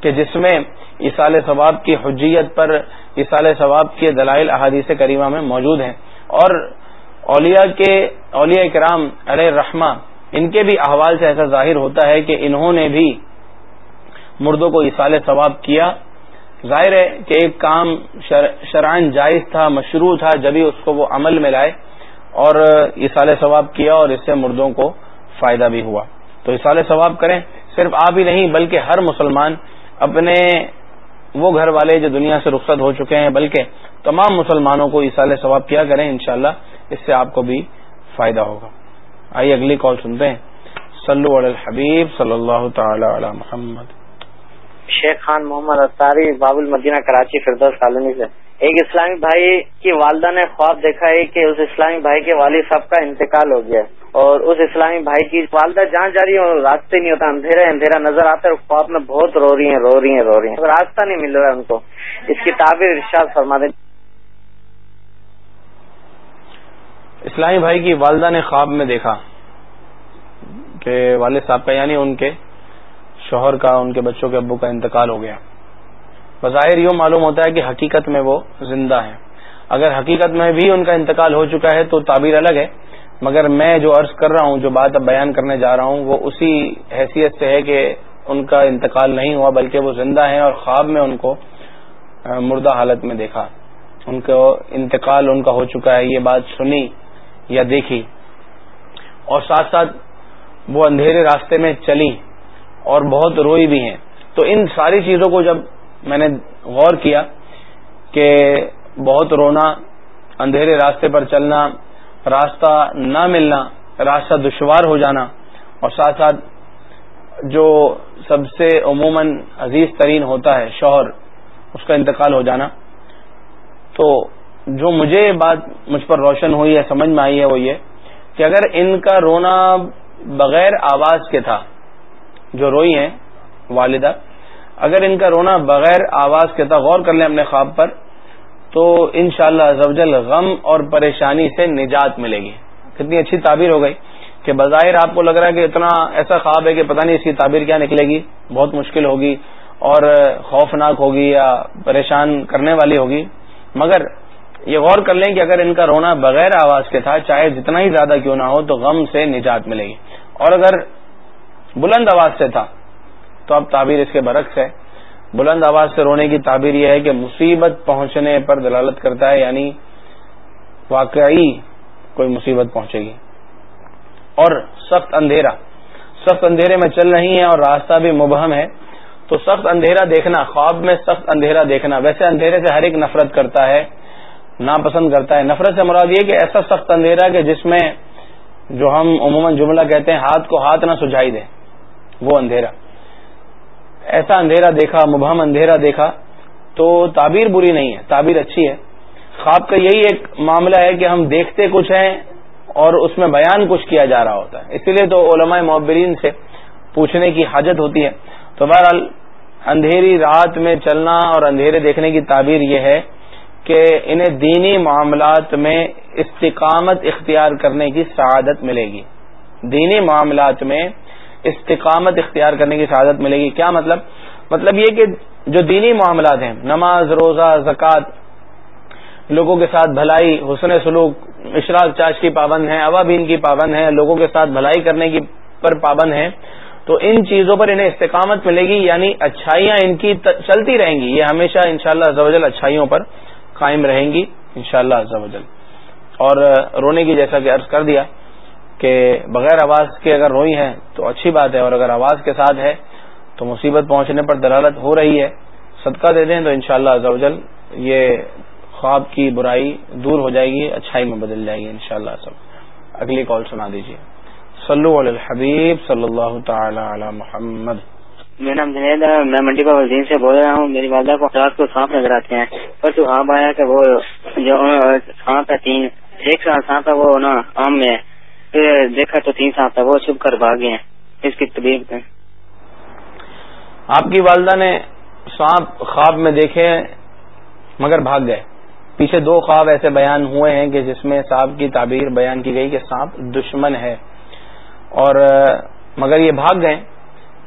کہ جس میں اصال ثواب کی حجیت پر اصال ثواب کے دلائل احادیث کریمہ میں موجود ہیں۔ اور اولیاء کے اولیاء کرام علیہ رحمہ ان کے بھی احوال سے ایسا ظاہر ہوتا ہے کہ انہوں نے بھی مردوں کو اصال ثواب کیا۔ ظاہر ہے کہ ایک کام شرائن جائز تھا، مشروع تھا، جبھی اس کو وہ عمل میں لائے اور اصال ثواب کیا اور اس سے مردوں کو فائدہ بھی ہوا۔ تو اصال ثواب کریں، صرف آپ ہی نہیں، بلکہ ہر مسلمان اپنے وہ گھر والے جو دنیا سے رخصت ہو چکے ہیں، بلکہ تمام مسلمانوں کو اصال ثواب کیا کریں، انشاءاللہ اس سے آپ کو بھی فائدہ ہوگا۔ آئیے اگلی کال سنتے ہیں۔ سلو علی الحبیب صلی اللہ تعالی علی محمد۔ شیخ خان محمد اطاری، باب المدینہ، کراچی، فردوس کالونی سے۔ ایک اسلامی بھائی کی والدہ نے خواب دیکھا ہے کہ اس اسلامی بھائی کے والد صاحب کا انتقال ہو گیا اور اس اسلامی بھائی کی والدہ جہاں جا رہی ہے راستے نہیں ہوتا اندھیرا اندھیرا نظر آتا ہے خواب میں بہت رو رہی ہیں، رو رہی ہیں، رو رہی ہیں۔ راستہ نہیں مل رہا ہے ان کو۔ اس کی تعبیر ارشاد فرما دیں۔ اسلامی بھائی کی والدہ نے خواب میں دیکھا کہ والد صاحب کا یعنی ان کے شوہر کا، ان کے بچوں کے ابو کا انتقال ہو گیا۔ بظاہر یوں معلوم ہوتا ہے کہ حقیقت میں وہ زندہ ہیں۔ اگر حقیقت میں بھی ان کا انتقال ہو چکا ہے تو تعبیر الگ ہے، مگر میں جو عرض کر رہا ہوں، جو بات اب بیان کرنے جا رہا ہوں، وہ اسی حیثیت سے ہے کہ ان کا انتقال نہیں ہوا، بلکہ وہ زندہ ہیں اور خواب میں ان کو مردہ حالت میں دیکھا۔ ان کو انتقال ان کا ہو چکا ہے، یہ بات سنی۔ یا دیکھی اور ساتھ ساتھ وہ اندھیرے راستے میں چلی اور بہت روئی بھی ہیں۔ تو ان ساری چیزوں کو جب میں نے غور کیا کہ بہت رونا، اندھیرے راستے پر چلنا، راستہ نہ ملنا، راستہ دشوار ہو جانا اور ساتھ ساتھ جو سب سے عموماً عزیز ترین ہوتا ہے شوہر، اس کا انتقال ہو جانا۔ تو جو مجھے بات مجھ پر روشن ہوئی ہے، سمجھ میں آئی ہے وہ یہ کہ اگر ان کا رونا بغیر آواز کے تھا، جو روئی ہیں والدہ، اگر ان کا رونا بغیر آواز کے تھا، غور کر لیں اپنے خواب پر، تو ان شاء اللہ غم اور پریشانی سے نجات ملے گی۔ کتنی اچھی تعبیر ہو گئی کہ بظاہر آپ کو لگ رہا ہے کہ اتنا ایسا خواب ہے کہ پتہ نہیں اس کی تعبیر کیا نکلے گی۔ بہت مشکل ہوگی اور خوفناک ہوگی یا پریشان کرنے والی ہوگی۔ مگر یہ غور کر لیں کہ اگر ان کا رونا بغیر آواز کے تھا، چاہے جتنا ہی زیادہ کیوں نہ ہو، تو غم سے نجات ملے گی۔ اور اگر بلند آواز سے تھا، تو اب تعبیر اس کے برعکس ہے۔ بلند آواز سے رونے کی تعبیر یہ ہے کہ مصیبت پہنچنے پر دلالت کرتا ہے یعنی واقعی کوئی مصیبت پہنچے گی۔ اور سخت اندھیرا۔ سخت اندھیرے میں چل رہی ہیں اور راستہ بھی مبہم ہے۔ تو سخت اندھیرا دیکھنا، خواب میں سخت اندھیرا دیکھنا۔ ویسے اندھیرے سے ہر ایک نفرت کرتا ہے۔ ناپسند کرتا ہے۔ نفرت سے مراد یہ کہ ایسا سخت اندھیرا کہ جس میں جو ہم عموماً جملہ کہتے ہیں، ہاتھ کو ہاتھ نہ سجائی دے، وہ اندھیرا۔ ایسا اندھیرا دیکھا، مبہم اندھیرا دیکھا، تو تعبیر بری نہیں ہے، تعبیر اچھی ہے۔ خواب کا یہی ایک معاملہ ہے کہ ہم دیکھتے کچھ ہیں اور اس میں بیان کچھ کیا جا رہا ہوتا ہے۔ اسی لیے تو علماء معبرین سے پوچھنے کی حاجت ہوتی ہے۔ تو بہرحال، اندھیری رات میں چلنا اور اندھیرے دیکھنے کی تعبیر یہ ہے کہ انہیں دینی معاملات میں استقامت اختیار کرنے کی سعادت ملے گی۔ دینی معاملات میں استقامت اختیار کرنے کی سعادت ملے گی۔ کیا مطلب؟ مطلب یہ کہ جو دینی معاملات ہیں، نماز، روزہ، زکوٰۃ، لوگوں کے ساتھ بھلائی، حسن سلوک، اشراق چاش کی پابند ہیں، عوابین کی پابند ہیں، لوگوں کے ساتھ بھلائی کرنے کی پر پابند ہیں، تو ان چیزوں پر انہیں استقامت ملے گی یعنی اچھائیاں ان کی چلتی رہیں گی۔ یہ ہمیشہ انشاءاللہ شاء اللہ اچھائیوں پر قائم رہیں گی، انشاءاللہ شاء اللہ اور رونے کی جیسا کہ عرض کر دیا کہ بغیر آواز کے اگر روئی ہیں تو اچھی بات ہے، اور اگر آواز کے ساتھ ہے تو مصیبت پہنچنے پر دلالت ہو رہی ہے۔ صدقہ دے دیں تو انشاءاللہ شاء اللہ یہ خواب کی برائی دور ہو جائے گی، اچھائی میں بدل جائے گی انشاءاللہ سب اگلی کال سنا دیجیے صلو علی الحبیب صلی اللہ تعالی علی محمد۔ میرا نام جنید ہے، میں منڈی کا وزیر سے بول رہا ہوں۔ میری والدہ کو رات کو سانپ نظر آتے ہیں۔ پر تو آپ آیا کہ وہ جو سانپ ہے، تین ایک سانپ ہے، وہ نا آم میں پھر دیکھا تو تین سانپ ہے، وہ چھپ کر بھاگے ہیں۔ اس کی طبیعت آپ کی والدہ نے سانپ خواب میں دیکھے مگر بھاگ گئے۔ پیچھے دو خواب ایسے بیان ہوئے ہیں کہ جس میں سانپ کی تعبیر بیان کی گئی کہ سانپ دشمن ہے۔ اور، مگر یہ بھاگ گئے۔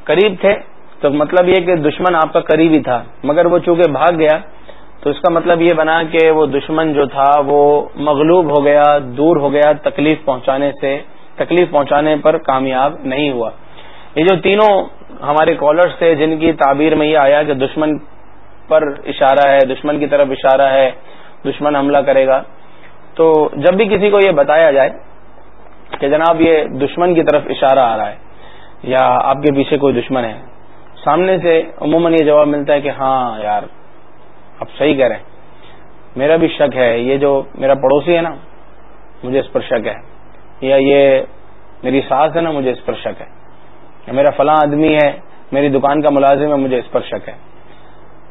قریب تھے تو مطلب یہ کہ دشمن آپ کا قریب ہی تھا، مگر وہ چونکہ بھاگ گیا، تو اس کا مطلب یہ بنا کہ وہ دشمن جو تھا وہ مغلوب ہو گیا، دور ہو گیا تکلیف پہنچانے سے، تکلیف پہنچانے پر کامیاب نہیں ہوا۔ یہ جو تینوں ہمارے کالرز تھے، جن کی تعبیر میں یہ آیا کہ دشمن پر اشارہ ہے، دشمن کی طرف اشارہ ہے، دشمن حملہ کرے گا، تو جب بھی کسی کو یہ بتایا جائے کہ جناب یہ دشمن کی طرف اشارہ آ رہا ہے یا آپ کے پیچھے کوئی دشمن ہے سامنے سے عموماً یہ جواب ملتا ہے کہ ہاں یار، آپ صحیح کہہ رہے ہیں۔ میرا بھی شک ہے، یہ جو میرا پڑوسی ہے نا، مجھے اس پر شک ہے۔ یا یہ میری ساس ہے نا، مجھے اس پر شک ہے۔ یا میرا فلاں آدمی ہے، میری دکان کا ملازم ہے، مجھے اس پر شک ہے۔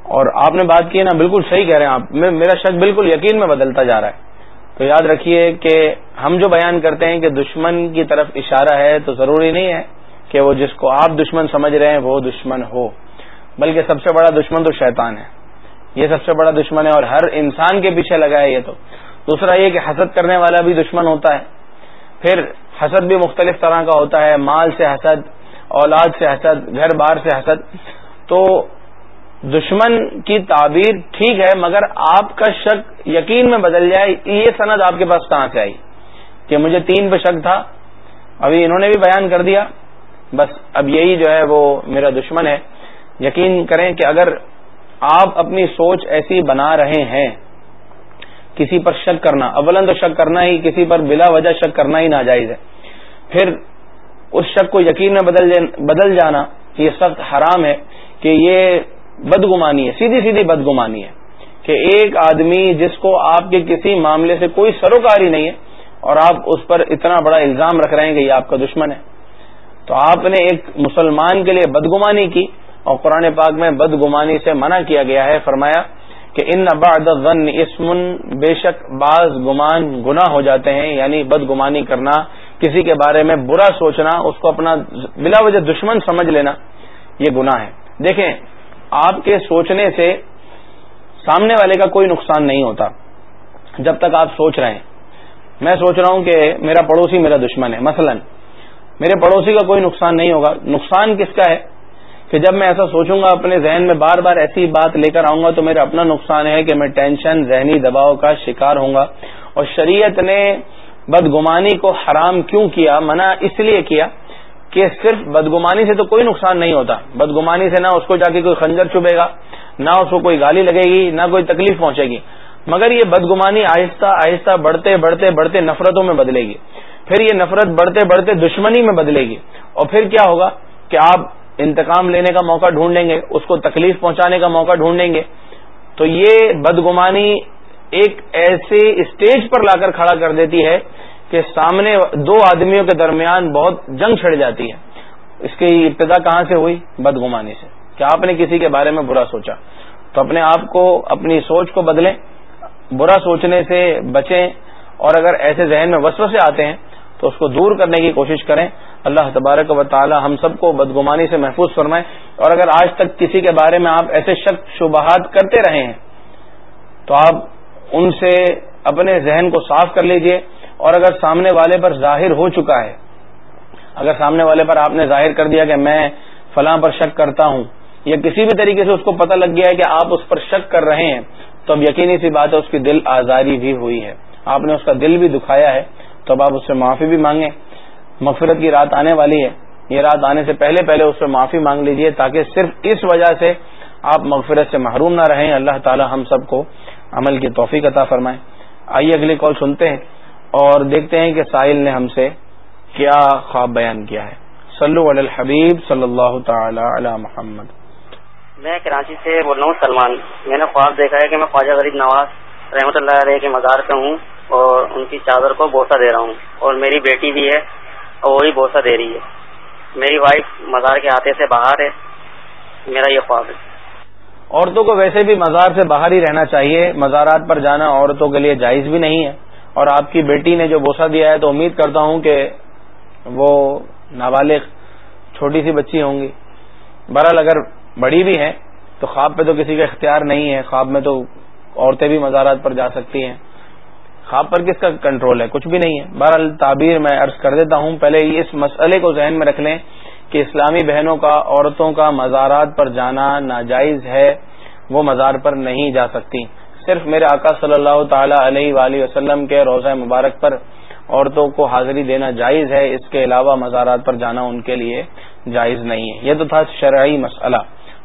اور آپ نے بات کی نا، بالکل صحیح کہہ رہے ہیں آپ۔ میرا شک بالکل یقین میں بدلتا جا رہا ہے۔ تو یاد رکھیے کہ ہم جو بیان کرتے ہیں کہ دشمن کی طرف اشارہ ہے تو ضروری نہیں ہے۔ کہ وہ جس کو آپ دشمن سمجھ رہے ہیں وہ دشمن ہو۔ بلکہ سب سے بڑا دشمن تو شیطان ہے۔ یہ سب سے بڑا دشمن ہے اور ہر انسان کے پیچھے لگا ہے یہ تو۔ دوسرا یہ کہ حسد کرنے والا بھی دشمن ہوتا ہے۔ پھر حسد بھی مختلف طرح کا ہوتا ہے، مال سے حسد، اولاد سے حسد، گھر بار سے حسد۔ تو دشمن کی تعبیر ٹھیک ہے، مگر آپ کا شک یقین میں بدل جائے، یہ سند آپ کے پاس کہاں سے آئی؟ کہ مجھے تین پہ شک تھا، ابھی انہوں نے بھی بیان کر دیا۔ بس اب یہی جو ہے وہ میرا دشمن ہے۔ یقین کریں کہ اگر آپ اپنی سوچ ایسی بنا رہے ہیں، کسی پر شک کرنا اولن تو شک کرنا ہی، کسی پر بلا وجہ شک کرنا ہی ناجائز ہے۔ پھر اس شک کو یقین میں بدل جانا یہ سخت حرام ہے کہ یہ بدگمانی ہے، سیدھی سیدھی بدگمانی ہے کہ ایک آدمی جس کو آپ کے کسی معاملے سے کوئی سروکاری نہیں ہے اور آپ اس پر اتنا بڑا الزام رکھ رہے ہیں کہ یہ آپ کا دشمن ہے۔ تو آپ نے ایک مسلمان کے لیے بدگمانی کی اور قرآن پاک میں بدگمانی سے منع کیا گیا ہے، فرمایا کہ ان بعد الظن اسم بے شک بعض گمان گناہ ہو جاتے ہیں یعنی بدگمانی کرنا، کسی کے بارے میں برا سوچنا، اس کو اپنا بلا وجہ دشمن سمجھ لینا، یہ گناہ ہے۔ دیکھیں، آپ کے سوچنے سے سامنے والے کا کوئی نقصان نہیں ہوتا۔ جب تک آپ سوچ رہے ہیں، میں سوچ رہا ہوں کہ میرا پڑوسی میرا دشمن ہے، مثلا میرے پڑوسی کا کوئی نقصان نہیں ہوگا۔ نقصان کس کا ہے؟ کہ جب میں ایسا سوچوں گا، اپنے ذہن میں بار بار ایسی بات لے کر آؤں گا تو میرا اپنا نقصان ہے کہ میں ٹینشن، ذہنی دباؤ کا شکار ہوں گا۔ اور شریعت نے بدگمانی کو حرام کیوں کیا، منع اس لیے کیا کہ صرف بدگمانی سے تو کوئی نقصان نہیں ہوتا۔ بدگمانی سے نہ اس کو جا کے کوئی خنجر چبے گا، نہ اس کو کوئی گالی لگے گی، نہ کوئی تکلیف پہنچے گی۔ مگر یہ بدگمانی آہستہ آہستہ بڑھتے بڑھتے بڑھتے نفرتوں میں بدلے گی۔ پھر یہ نفرت بڑھتے بڑھتے دشمنی میں بدلے گی۔ اور پھر کیا ہوگا کہ آپ انتقام لینے کا موقع ڈھونڈ لیں گے، اس کو تکلیف پہنچانے کا موقع ڈھونڈ لیں گے۔ تو یہ بدگمانی ایک ایسے اسٹیج پر لا کر کھڑا کر دیتی ہے کہ سامنے دو آدمیوں کے درمیان بہت جنگ چھڑ جاتی ہے۔ اس کی ابتدا کہاں سے ہوئی؟ بدگمانی سے۔ کیا آپ نے کسی کے بارے میں برا سوچا؟ تو اپنے آپ کو، اپنی سوچ کو بدلیں۔ برا سوچنے سے بچیں۔ اور اگر ایسے ذہن میں وسو سے آتے ہیں تو اس کو دور کرنے کی کوشش کریں۔ اللہ تبارک و تعالی ہم سب کو بدگمانی سے محفوظ فرمائے۔ اور اگر آج تک کسی کے بارے میں آپ ایسے شک شبہات کرتے رہے ہیں، تو آپ ان سے اپنے ذہن کو صاف کر لیجیے۔ اور اگر سامنے والے پر ظاہر ہو چکا ہے، اگر سامنے والے پر آپ نے ظاہر کر دیا کہ میں فلاں پر شک کرتا ہوں، یا کسی بھی طریقے سے اس کو پتہ لگ گیا ہے کہ آپ اس پر شک کر رہے ہیں، تو اب یقینی سی بات ہے، اس کی دل آزاری بھی ہوئی ہے۔ آپ نے اس کا دل بھی دکھایا ہے۔ تو اب آپ اس سے معافی بھی مانگیں۔ مغفرت کی رات آنے والی ہے۔ یہ رات آنے سے پہلے پہلے اس سے معافی مانگ لیجیے تاکہ صرف اس وجہ سے آپ مغفرت سے محروم نہ رہیں۔ اللہ تعالی ہم سب کو عمل کی توفیق عطا فرمائیں آئیے اگلی کال سنتے ہیں اور دیکھتے ہیں کہ ساحل نے ہم سے کیا خواب بیان کیا ہے۔ صلو علی الحبیب صلی اللہ تعالی علی محمد۔ میں کراچی سے بول رہا ہوں، سلمان۔ میں نے خواب دیکھا ہے کہ میں خواجہ غریب نواز رحمۃ اللہ علیہ کے مزار پہ ہوں۔ اور ان کی چادر کو بوسا دے رہا ہوں۔ اور میری بیٹی بھی ہے اور وہی بوسا دے رہی ہے۔ میری وائف مزار کے ہاتھے سے باہر ہے۔ میرا یہ خواب ہے۔ عورتوں کو ویسے بھی مزار سے باہر ہی رہنا چاہیے۔ مزارات پر جانا عورتوں کے لیے جائز بھی نہیں ہے۔ اور آپ کی بیٹی نے جو بوسا دیا ہے تو امید کرتا ہوں کہ وہ نابالغ چھوٹی سی بچی ہوں گی۔ بہرحال اگر بڑی بھی ہیں تو خواب پہ تو کسی کا اختیار نہیں ہے۔ خواب میں تو عورتیں بھی مزارات پر جا سکتی ہیں۔ خواب پر کس کا کنٹرول ہے؟ کچھ بھی نہیں ہے۔ بہرحال تعبیر میں عرض کر دیتا ہوں، پہلے اس مسئلے کو ذہن میں رکھ لیں کہ اسلامی بہنوں کا، عورتوں کا مزارات پر جانا ناجائز ہے، وہ مزار پر نہیں جا سکتی۔ صرف میرے آقا صلی اللہ تعالی علیہ وآلہ وسلم کے روزہ مبارک پر عورتوں کو حاضری دینا جائز ہے، اس کے علاوہ مزارات پر جانا ان کے لیے جائز نہیں ہے۔ یہ تو تھا شرعی مسئلہ۔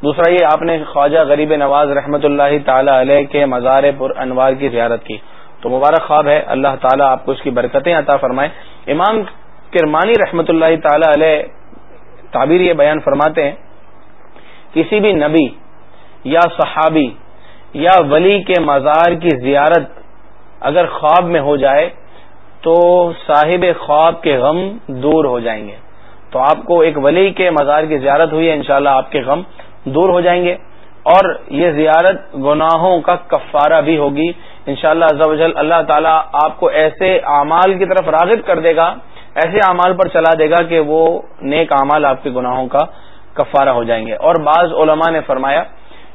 دوسرا، یہ آپ نے خواجہ غریب نواز رحمت اللہ تعالی علیہ کے مزار پر انوار کی زیارت کی۔ تو مبارک خواب ہے۔ اللہ تعالیٰ آپ کو اس کی برکتیں عطا فرمائے۔ امام کرمانی رحمت اللہ تعالی علیہ تعبیر یہ بیان فرماتے ہیں، کسی بھی نبی یا صحابی یا ولی کے مزار کی زیارت اگر خواب میں ہو جائے تو صاحب خواب کے غم دور ہو جائیں گے۔ تو آپ کو ایک ولی کے مزار کی زیارت ہوئی ہے، انشاءاللہ شاء آپ کے غم دور ہو جائیں گے۔ اور یہ زیارت گناہوں کا کفارہ بھی ہوگی۔ انشاءاللہ شاء اللہ اللہ تعالیٰ آپ کو ایسے اعمال کی طرف راغب کر دے گا، ایسے اعمال پر چلا دے گا کہ وہ نیک اعمال آپ کے گناہوں کا کفارہ ہو جائیں گے۔ اور بعض علماء نے فرمایا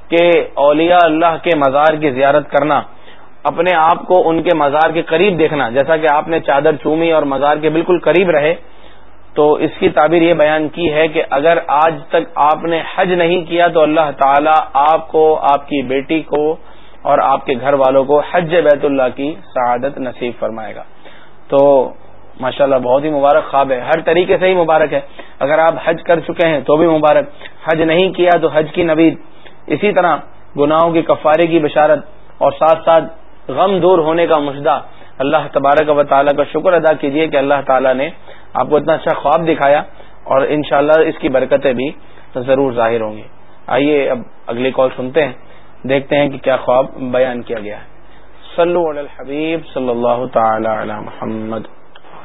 کہ اولیاء اللہ کے مزار کی زیارت کرنا، اپنے آپ کو ان کے مزار کے قریب دیکھنا، جیسا کہ آپ نے چادر چومی اور مزار کے بالکل قریب رہے، تو اس کی تعبیر یہ بیان کی ہے کہ اگر آج تک آپ نے حج نہیں کیا تو اللہ تعالیٰ آپ کو، آپ کی بیٹی کو اور آپ کے گھر والوں کو حج بیت اللہ کی سعادت نصیب فرمائے گا۔ تو ماشاءاللہ بہت ہی مبارک خواب ہے۔ ہر طریقے سے ہی مبارک ہے۔ اگر آپ حج کر چکے ہیں تو بھی مبارک۔ حج نہیں کیا تو حج کی نوید۔ اسی طرح گناہوں کی کفارے کی بشارت اور ساتھ ساتھ غم دور ہونے کا مشدہ اللہ تبارک و تعالیٰ کا شکر ادا کیجیے کہ اللہ تعالیٰ نے آپ کو اتنا اچھا خواب دکھایا اور انشاءاللہ اس کی برکتیں بھی ضرور ظاہر ہوں گی۔ آئیے اب اگلی کال سنتے ہیں۔ دیکھتے ہیں کہ کیا خواب بیان کیا گیا ہے۔ صلو علی الحبیب صلی اللہ تعالی علی محمد۔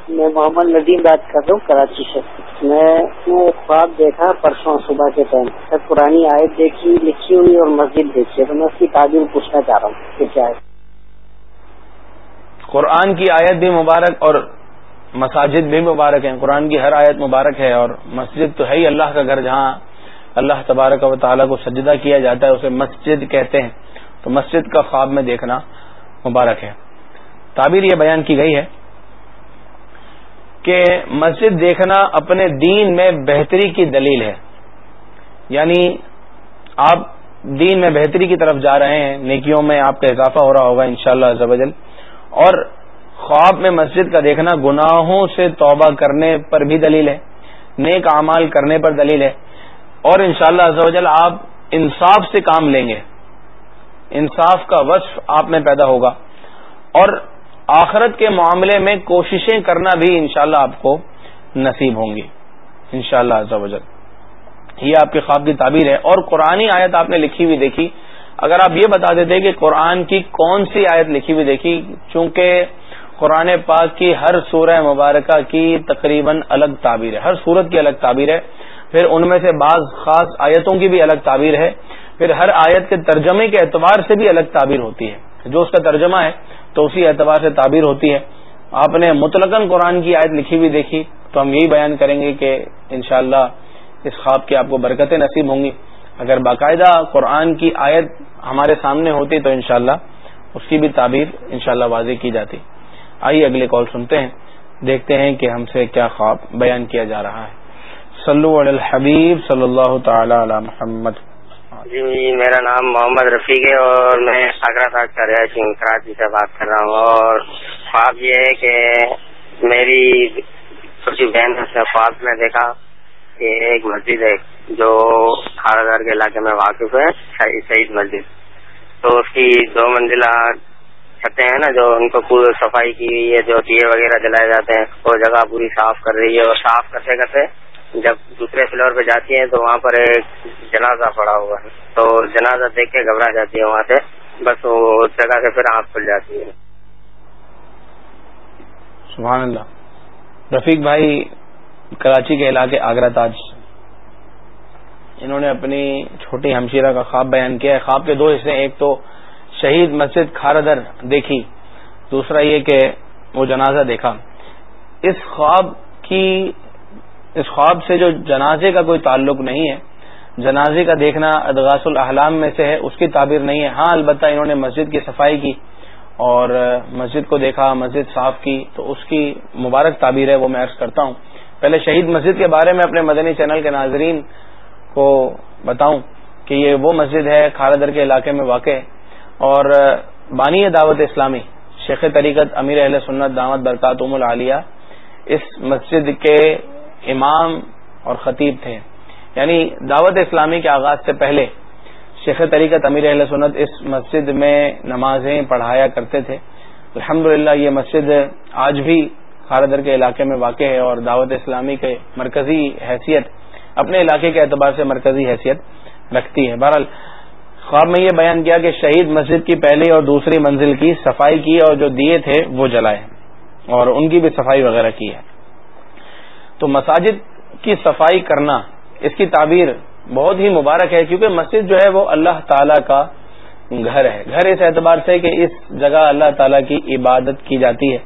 میں محمد ندیم بات کر رہا ہوں کراچی سے۔ میں ایک خواب دیکھا پرسوں صبح کے ٹائم۔ پرانی آیت دیکھی لکھی ہوئی اور مسجد دیکھی۔ تو میں اس کی تعبیر پوچھنا چاہ رہا ہوں کہ کیا ہے۔ قرآن کی آیت بھی مبارک اور مساجد بھی مبارک ہیں۔ قرآن کی ہر آیت مبارک ہے اور مسجد تو ہے ہی اللہ کا گھر جہاں اللہ تبارک و تعالیٰ کو سجدہ کیا جاتا ہے، اسے مسجد کہتے ہیں۔ تو مسجد کا خواب میں دیکھنا مبارک ہے۔ تعبیر یہ بیان کی گئی ہے کہ مسجد دیکھنا اپنے دین میں بہتری کی دلیل ہے۔ یعنی آپ دین میں بہتری کی طرف جا رہے ہیں، نیکیوں میں آپ کا اضافہ ہو رہا ہوگا انشاءاللہ شاء اللہ اور خواب میں مسجد کا دیکھنا گناہوں سے توبہ کرنے پر بھی دلیل ہے، نیک اعمال کرنے پر دلیل ہے۔ اور انشاءاللہ شاء اللہ آپ انصاف سے کام لیں گے۔ انصاف کا وصف آپ میں پیدا ہوگا۔ اور آخرت کے معاملے میں کوششیں کرنا بھی انشاءاللہ اللہ آپ کو نصیب ہوں گی۔ ان شاء اللہ یہ آپ کے خواب کی تعبیر ہے۔ اور قرآن آیت آپ نے لکھی ہوئی دیکھی۔ اگر آپ یہ بتا دیتے کہ قرآن کی کون سی آیت لکھی ہوئی دیکھی، چونکہ قرآن پاک کی ہر سورہ مبارکہ کی تقریباً الگ تعبیر ہے، ہر سورت کی الگ تعبیر ہے۔ پھر ان میں سے بعض خاص آیتوں کی بھی الگ تعبیر ہے۔ پھر ہر آیت کے ترجمے کے اعتبار سے بھی الگ تعبیر ہوتی ہے۔ جو اس کا ترجمہ ہے، تو اسی اعتبار سے تعبیر ہوتی ہے۔ آپ نے مطلقاً قرآن کی آیت لکھی ہوئی دیکھی، تو ہم یہی بیان کریں گے کہ انشاءاللہ اس خواب کی آپ کو برکتیں نصیب ہوں گی۔ اگر باقاعدہ قرآن کی آیت ہمارے سامنے ہوتی تو انشاءاللہ اس کی بھی تعبیر انشاءاللہ واضح کی جاتی۔ آئیے اگلے کال سنتے ہیں، دیکھتے ہیں کہ ہم سے کیا خواب بیان کیا جا رہا ہے۔ صلو علی الحبیب صلی اللہ تعالی علی محمد. جی،, جی میرا نام محمد رفیق ہے اور میں آگرہ تک کا رہائشی کراچی سے بات کر رہا ہوں اور خواب یہ ہے کہ میری چھوٹی بہن سے خواب میں دیکھا کہ ایک مسجد ہے جو کھارا کے علاقے میں واقف ہے شہید مسجد۔ تو اس کی دو منزلہ چھتیں ہیں نا، جو ان کو پوری صفائی کی ہے، جو دیے وغیرہ جلائے جاتے ہیں، وہ جگہ پوری صاف کر رہی ہے اور صاف کرتے کرتے جب دوسرے فلور پہ جاتی ہیں تو وہاں پر ایک جنازہ پڑا ہوا ہے۔ تو جنازہ دیکھ کے گھبرا جاتی ہے وہاں سے۔ بس وہ اس جگہ سے پھر آنکھ کھل جاتی ہے۔ سبحان اللہ۔ رفیق بھائی کراچی کے علاقے آگرہ تاج۔ انہوں نے اپنی چھوٹی ہمشیرہ کا خواب بیان کیا ہے۔ خواب کے دو حصے ایک تو شہید مسجد کھاردر دیکھی۔ دوسرا یہ کہ وہ جنازہ دیکھا۔ اس خواب کی اس خواب سے جو جنازے کا کوئی تعلق نہیں ہے، جنازے کا دیکھنا ادغاس الاحلام میں سے ہے، اس کی تعبیر نہیں ہے۔ ہاں البتہ انہوں نے مسجد کی صفائی کی اور مسجد کو دیکھا، مسجد صاف کی، تو اس کی مبارک تعبیر ہے، وہ میں عرض کرتا ہوں۔ پہلے شہید مسجد کے بارے میں اپنے مدنی چینل کے ناظرین کو بتاؤں کہ یہ وہ مسجد ہے خالدر کے علاقے میں واقع ہے۔ اور بانی دعوت اسلامی، شیخ طریقت امیر اہل سنت دعوت برکاتم العالیہ، اس مسجد کے امام اور خطیب تھے۔ یعنی دعوت اسلامی کے آغاز سے پہلے شیخ طریقت امیر اہل سنت اس مسجد میں نمازیں پڑھایا کرتے تھے۔ الحمد یہ مسجد آج بھی خاردر کے علاقے میں واقع ہے اور دعوت اسلامی کے مرکزی حیثیت، اپنے علاقے کے اعتبار سے مرکزی حیثیت رکھتی ہے۔ بہرحال، خواب میں یہ بیان کیا کہ شہید مسجد کی پہلی اور دوسری منزل کی صفائی کی اور جو دیے تھے وہ جلائے اور ان کی بھی صفائی وغیرہ کی ہے۔ تو مساجد کی صفائی کرنا اس کی تعبیر بہت ہی مبارک ہے، کیونکہ مسجد جو ہے وہ اللہ تعالی کا گھر ہے۔ گھر اس اعتبار سے کہ اس جگہ اللہ تعالی کی عبادت کی جاتی ہے۔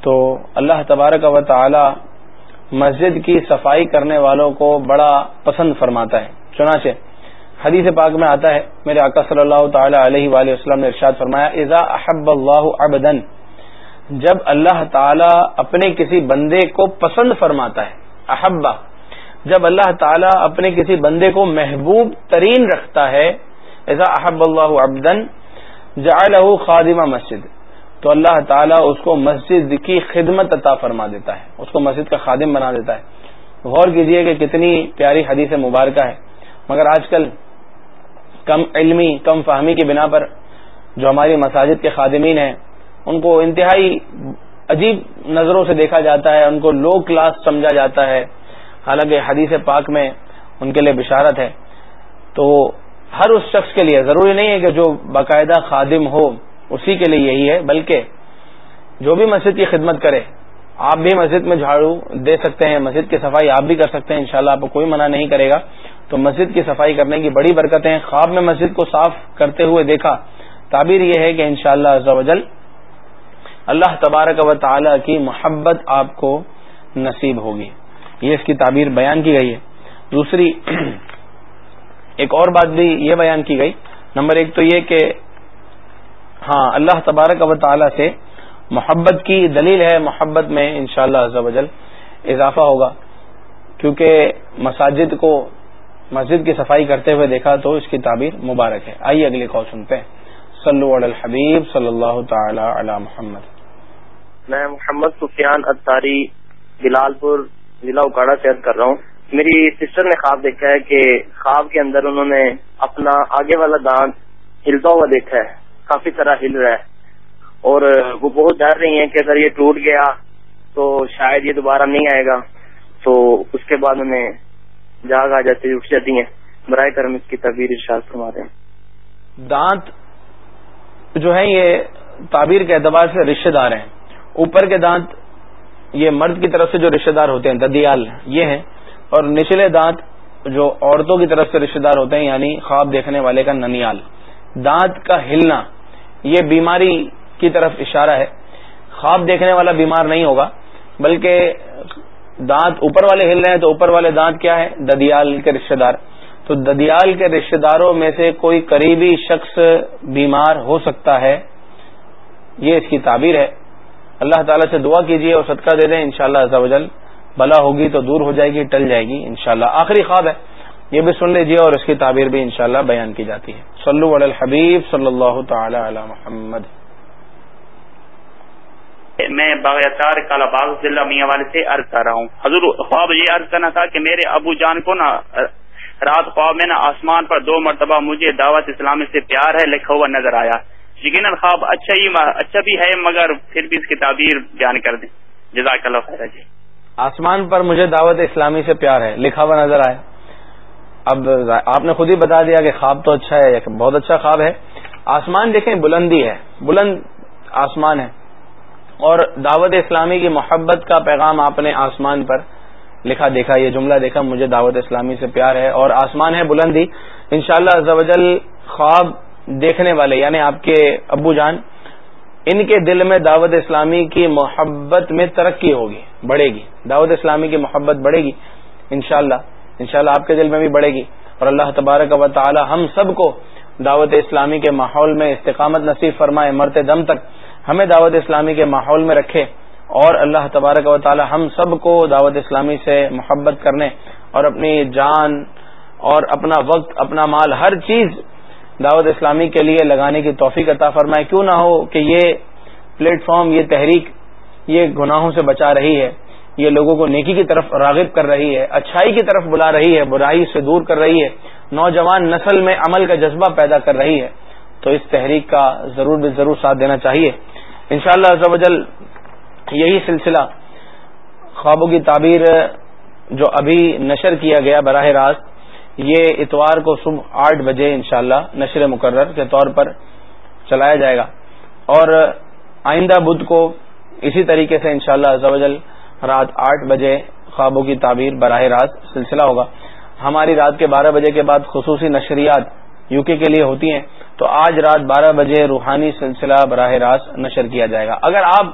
تو اللہ تبارک و تعالی مسجد کی صفائی کرنے والوں کو بڑا پسند فرماتا ہے۔ چنانچہ حدیث پاک میں آتا ہے، میرے آقا صلی اللہ تعالی علیہ وآلہ وسلم نے ارشاد فرمایا، اذا احب اللہ عبدن جب اللہ تعالی اپنے کسی بندے کو پسند فرماتا ہے احبا جب اللہ تعالی اپنے کسی بندے کو محبوب ترین رکھتا ہے ایسا احب اللہ ابدن جعلہ خادمہ مسجد، تو اللہ تعالیٰ اس کو مسجد کی خدمت عطا فرما دیتا ہے، اس کو مسجد کا خادم بنا دیتا ہے۔ غور کیجیے کہ کتنی پیاری حدیث مبارکہ ہے۔ مگر آج کل کم علمی، کم فہمی کی بنا پر جو ہماری مساجد کے خادمین ہیں ان کو انتہائی عجیب نظروں سے دیکھا جاتا ہے، ان کو لو کلاس سمجھا جاتا ہے۔ حالانکہ حدیث پاک میں ان کے لیے بشارت ہے۔ تو ہر اس شخص کے لیے ضروری نہیں ہے کہ جو باقاعدہ خادم ہو، اسی کے لیے یہی ہے، بلکہ جو بھی مسجد کی خدمت کرے، آپ بھی مسجد میں جھاڑو دے سکتے ہیں، مسجد کی صفائی آپ بھی کر سکتے ہیں، انشاءاللہ آپ کو کوئی منع نہیں کرے گا۔ تو مسجد کی صفائی کرنے کی بڑی برکتیں خواب میں مسجد کو صاف کرتے ہوئے دیکھا، تعبیر یہ ہے کہ انشاءاللہ شاء اللہ تبارک و تعالی کی محبت آپ کو نصیب ہوگی۔ یہ اس کی تعبیر بیان کی گئی ہے۔ دوسری، ایک اور بات بھی یہ بیان کی گئی۔ نمبر ایک تو یہ کہ ہاں اللہ تبارک و تعالی سے محبت کی دلیل ہے۔ محبت میں انشاءاللہ شاء اللہ اضافہ ہوگا۔ کیونکہ مساجد کو مسجد کی صفائی کرتے ہوئے دیکھا تو اس کی تعبیر مبارک ہے۔ آئیے اگلی کال سنتے ہیں۔ صلو علی الحبیب صلی اللہ تعالی علی محمد۔ میں محمد سفیان اتاری بلال پور ضلع اکاڑا سے کر رہا ہوں۔ میری سسٹر نے خواب دیکھا ہے کہ خواب کے اندر انہوں نے اپنا آگے والا دانت ہلتا ہوا دیکھا ہے، کافی طرح ہل رہا ہے۔ اور وہ بہت ڈر رہی ہیں کہ اگر یہ ٹوٹ گیا تو شاید یہ دوبارہ نہیں آئے گا۔ تو اس کے بعد انہیں جاگ آ جاتی اٹھ جاتی ہیں۔ برائے کرم اس کی تعبیر ارشاد فرما دیں۔ دانت جو ہے یہ تعبیر کے اعتبار سے رشتے دار ہیں۔ اوپر کے دانت یہ مرد کی طرف سے جو رشتے دار ہوتے ہیں، ددیال یہ ہیں، اور نچلے دانت جو عورتوں کی طرف سے رشتے دار ہوتے ہیں یعنی خواب دیکھنے والے کا ننیال۔ دانت کا ہلنا، یہ بیماری کی طرف اشارہ ہے۔ خواب دیکھنے والا بیمار نہیں ہوگا، بلکہ دانت اوپر والے ہل رہے ہیں تو اوپر والے دانت کیا ہے؟ ددیال کے رشتے دار۔ تو ددیال کے رشتے داروں میں سے کوئی قریبی شخص بیمار ہو سکتا ہے، یہ اس کی تعبیر ہے۔ اللہ تعالیٰ سے دعا کیجیے اور صدقہ دے دیں، انشاءاللہ شاء اللہ بلا ہوگی تو دور ہو جائے گی، ٹل جائے گی، انشاءاللہ۔ آخری خواب ہے، یہ بھی سن لیجیے اور اس کی تعبیر بھی انشاءاللہ بیان کی جاتی ہے۔ صلو علی الحبیب صلی اللہ تعالی علی محمد۔ میں باغیار کالا باغ ضلع میاں والے سے عرض کر رہا ہوں۔ حضور، خواب یہ عرض کرنا تھا کہ میرے ابو جان کو نا، رات خواب میں نا آسمان پر دو مرتبہ مجھے دعوت اسلامی سے پیار ہے، لکھا ہوا نظر آیا۔ یقیناً خواب اچھا ہی اچھا بھی ہے، مگر پھر بھی اس کی تعبیر بیان کر دیں۔ جزاک اللہ خیر جی۔ آسمان پر مجھے دعوت اسلامی سے پیار ہے۔ لکھا ہوا نظر آیا اب آپ نے خود ہی بتا دیا کہ خواب تو اچھا ہے بہت اچھا خواب ہے۔ آسمان دیکھیں، بلندی ہے۔ بلند آسمان ہے۔ اور دعوت اسلامی کی محبت کا پیغام آپ نے آسمان پر لکھا، دیکھا، یہ جملہ دیکھا، مجھے دعوت اسلامی سے پیار ہے۔ اور آسمان ہے بلندی۔ انشاءاللہ شاء اللہ خواب دیکھنے والے یعنی آپ کے ابو جان، ان کے دل میں دعوت اسلامی کی محبت میں ترقی ہوگی، بڑھے گی۔ دعوت اسلامی کی محبت بڑھے گی، انشاءاللہ انشاءاللہ اللہ آپ کے دل میں بھی بڑھے گی۔ اور اللہ تبارک و تعالی ہم سب کو دعوت اسلامی کے ماحول میں استقامت نصیب فرمائے، مرتے دم تک ہمیں دعوت اسلامی کے ماحول میں رکھے۔ اور اللہ تبارک و تعالی ہم سب کو دعوت اسلامی سے محبت کرنے اور اپنی جان اور اپنا وقت، اپنا مال، ہر چیز دعوت اسلامی کے لیے لگانے کی توفیق عطا فرمائے۔ کیوں نہ ہو کہ یہ پلیٹ فارم یہ تحریک، یہ گناہوں سے بچا رہی ہے۔ یہ لوگوں کو نیکی کی طرف راغب کر رہی ہے، اچھائی کی طرف بلا رہی ہے، برائی سے دور کر رہی ہے۔ نوجوان نسل میں عمل کا جذبہ پیدا کر رہی ہے۔ تو اس تحریک کا ضرور بھی ضرور ساتھ دینا چاہیے۔ انشاءاللہ شاء اللہ یہی سلسلہ خوابوں کی تعبیر جو ابھی نشر کیا گیا براہ راست یہ اتوار کو صبح آٹھ بجے انشاءاللہ نشر مقرر کے طور پر چلایا جائے گا اور آئندہ بدھ کو اسی طریقے سے انشاءاللہ شاء رات آٹھ بجے خوابوں کی تعبیر براہ راست سلسلہ ہوگا۔ ہماری رات کے بارہ بجے کے بعد خصوصی نشریات یو کے لیے ہوتی ہیں، تو آج رات بارہ بجے روحانی سلسلہ براہ راست نشر کیا جائے گا۔ اگر آپ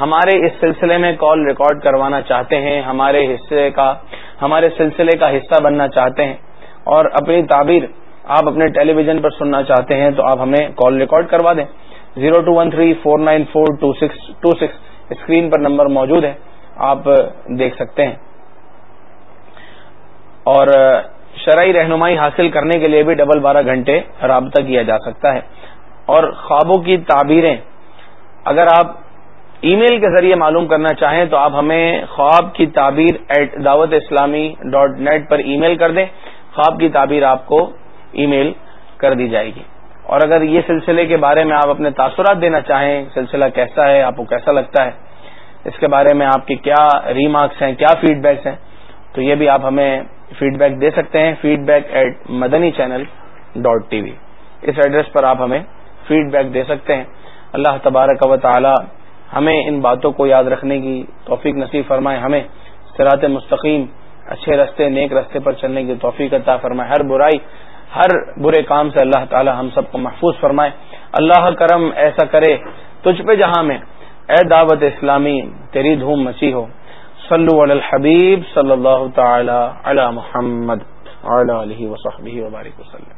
ہمارے اس سلسلے میں کال ریکارڈ کروانا چاہتے ہیں، ہمارے حصے کا، ہمارے سلسلے کا حصہ بننا چاہتے ہیں اور اپنی تعبیر آپ اپنے ٹیلی ویژن پر سننا چاہتے ہیں تو آپ ہمیں کال ریکارڈ کروا دیں۔ Zero two one three four nine four two six two six screen پر نمبر موجود ہے۔ آپ دیکھ سکتے ہیں۔ اور شرعی رہنمائی حاصل کرنے کے لیے بھی ڈبل بارہ گھنٹے رابطہ کیا جا سکتا ہے۔ اور خوابوں کی تعبیریں۔ اگر آپ ای میل کے ذریعے معلوم کرنا چاہیں تو آپ ہمیں خواب کی تعبیر ایٹ دعوت اسلامی ڈاٹ نیٹ پر ای میل کر دیں۔ خواب کی تعبیر آپ کو ای میل کر دی جائے گی۔ اور اگر یہ سلسلے کے بارے میں آپ اپنے تاثرات دینا چاہیں، سلسلہ کیسا ہے، آپ کو کیسا لگتا ہے، اس کے بارے میں آپ کی کیا ریمارکس ہیں، کیا فیڈ بیکس ہیں، تو یہ بھی آپ ہمیں فیڈ بیک دے سکتے ہیں feed back at Madani channel dot T V us address پر آپ ہمیں فیڈ بیک دے سکتے ہیں۔ اللہ تبارک و تعالی ہمیں ان باتوں کو یاد رکھنے کی توفیق نصیب فرمائے، ہمیں سرات مستقیم اچھے رستے، نیک رستے پر چلنے کی توفیق عطا فرمائے۔ ہر برائی، ہر برے کام سے اللہ تعالی ہم سب کو محفوظ فرمائے۔ اللہ کرم ایسا کرے تجھ پہ جہاں میں۔ اے دعوت اسلامی، تیری دھوم مچی ہو۔ صلو علی الحبیب صلی اللہ تعالی علی محمد علیہ وصحبہ وبارک وسلم۔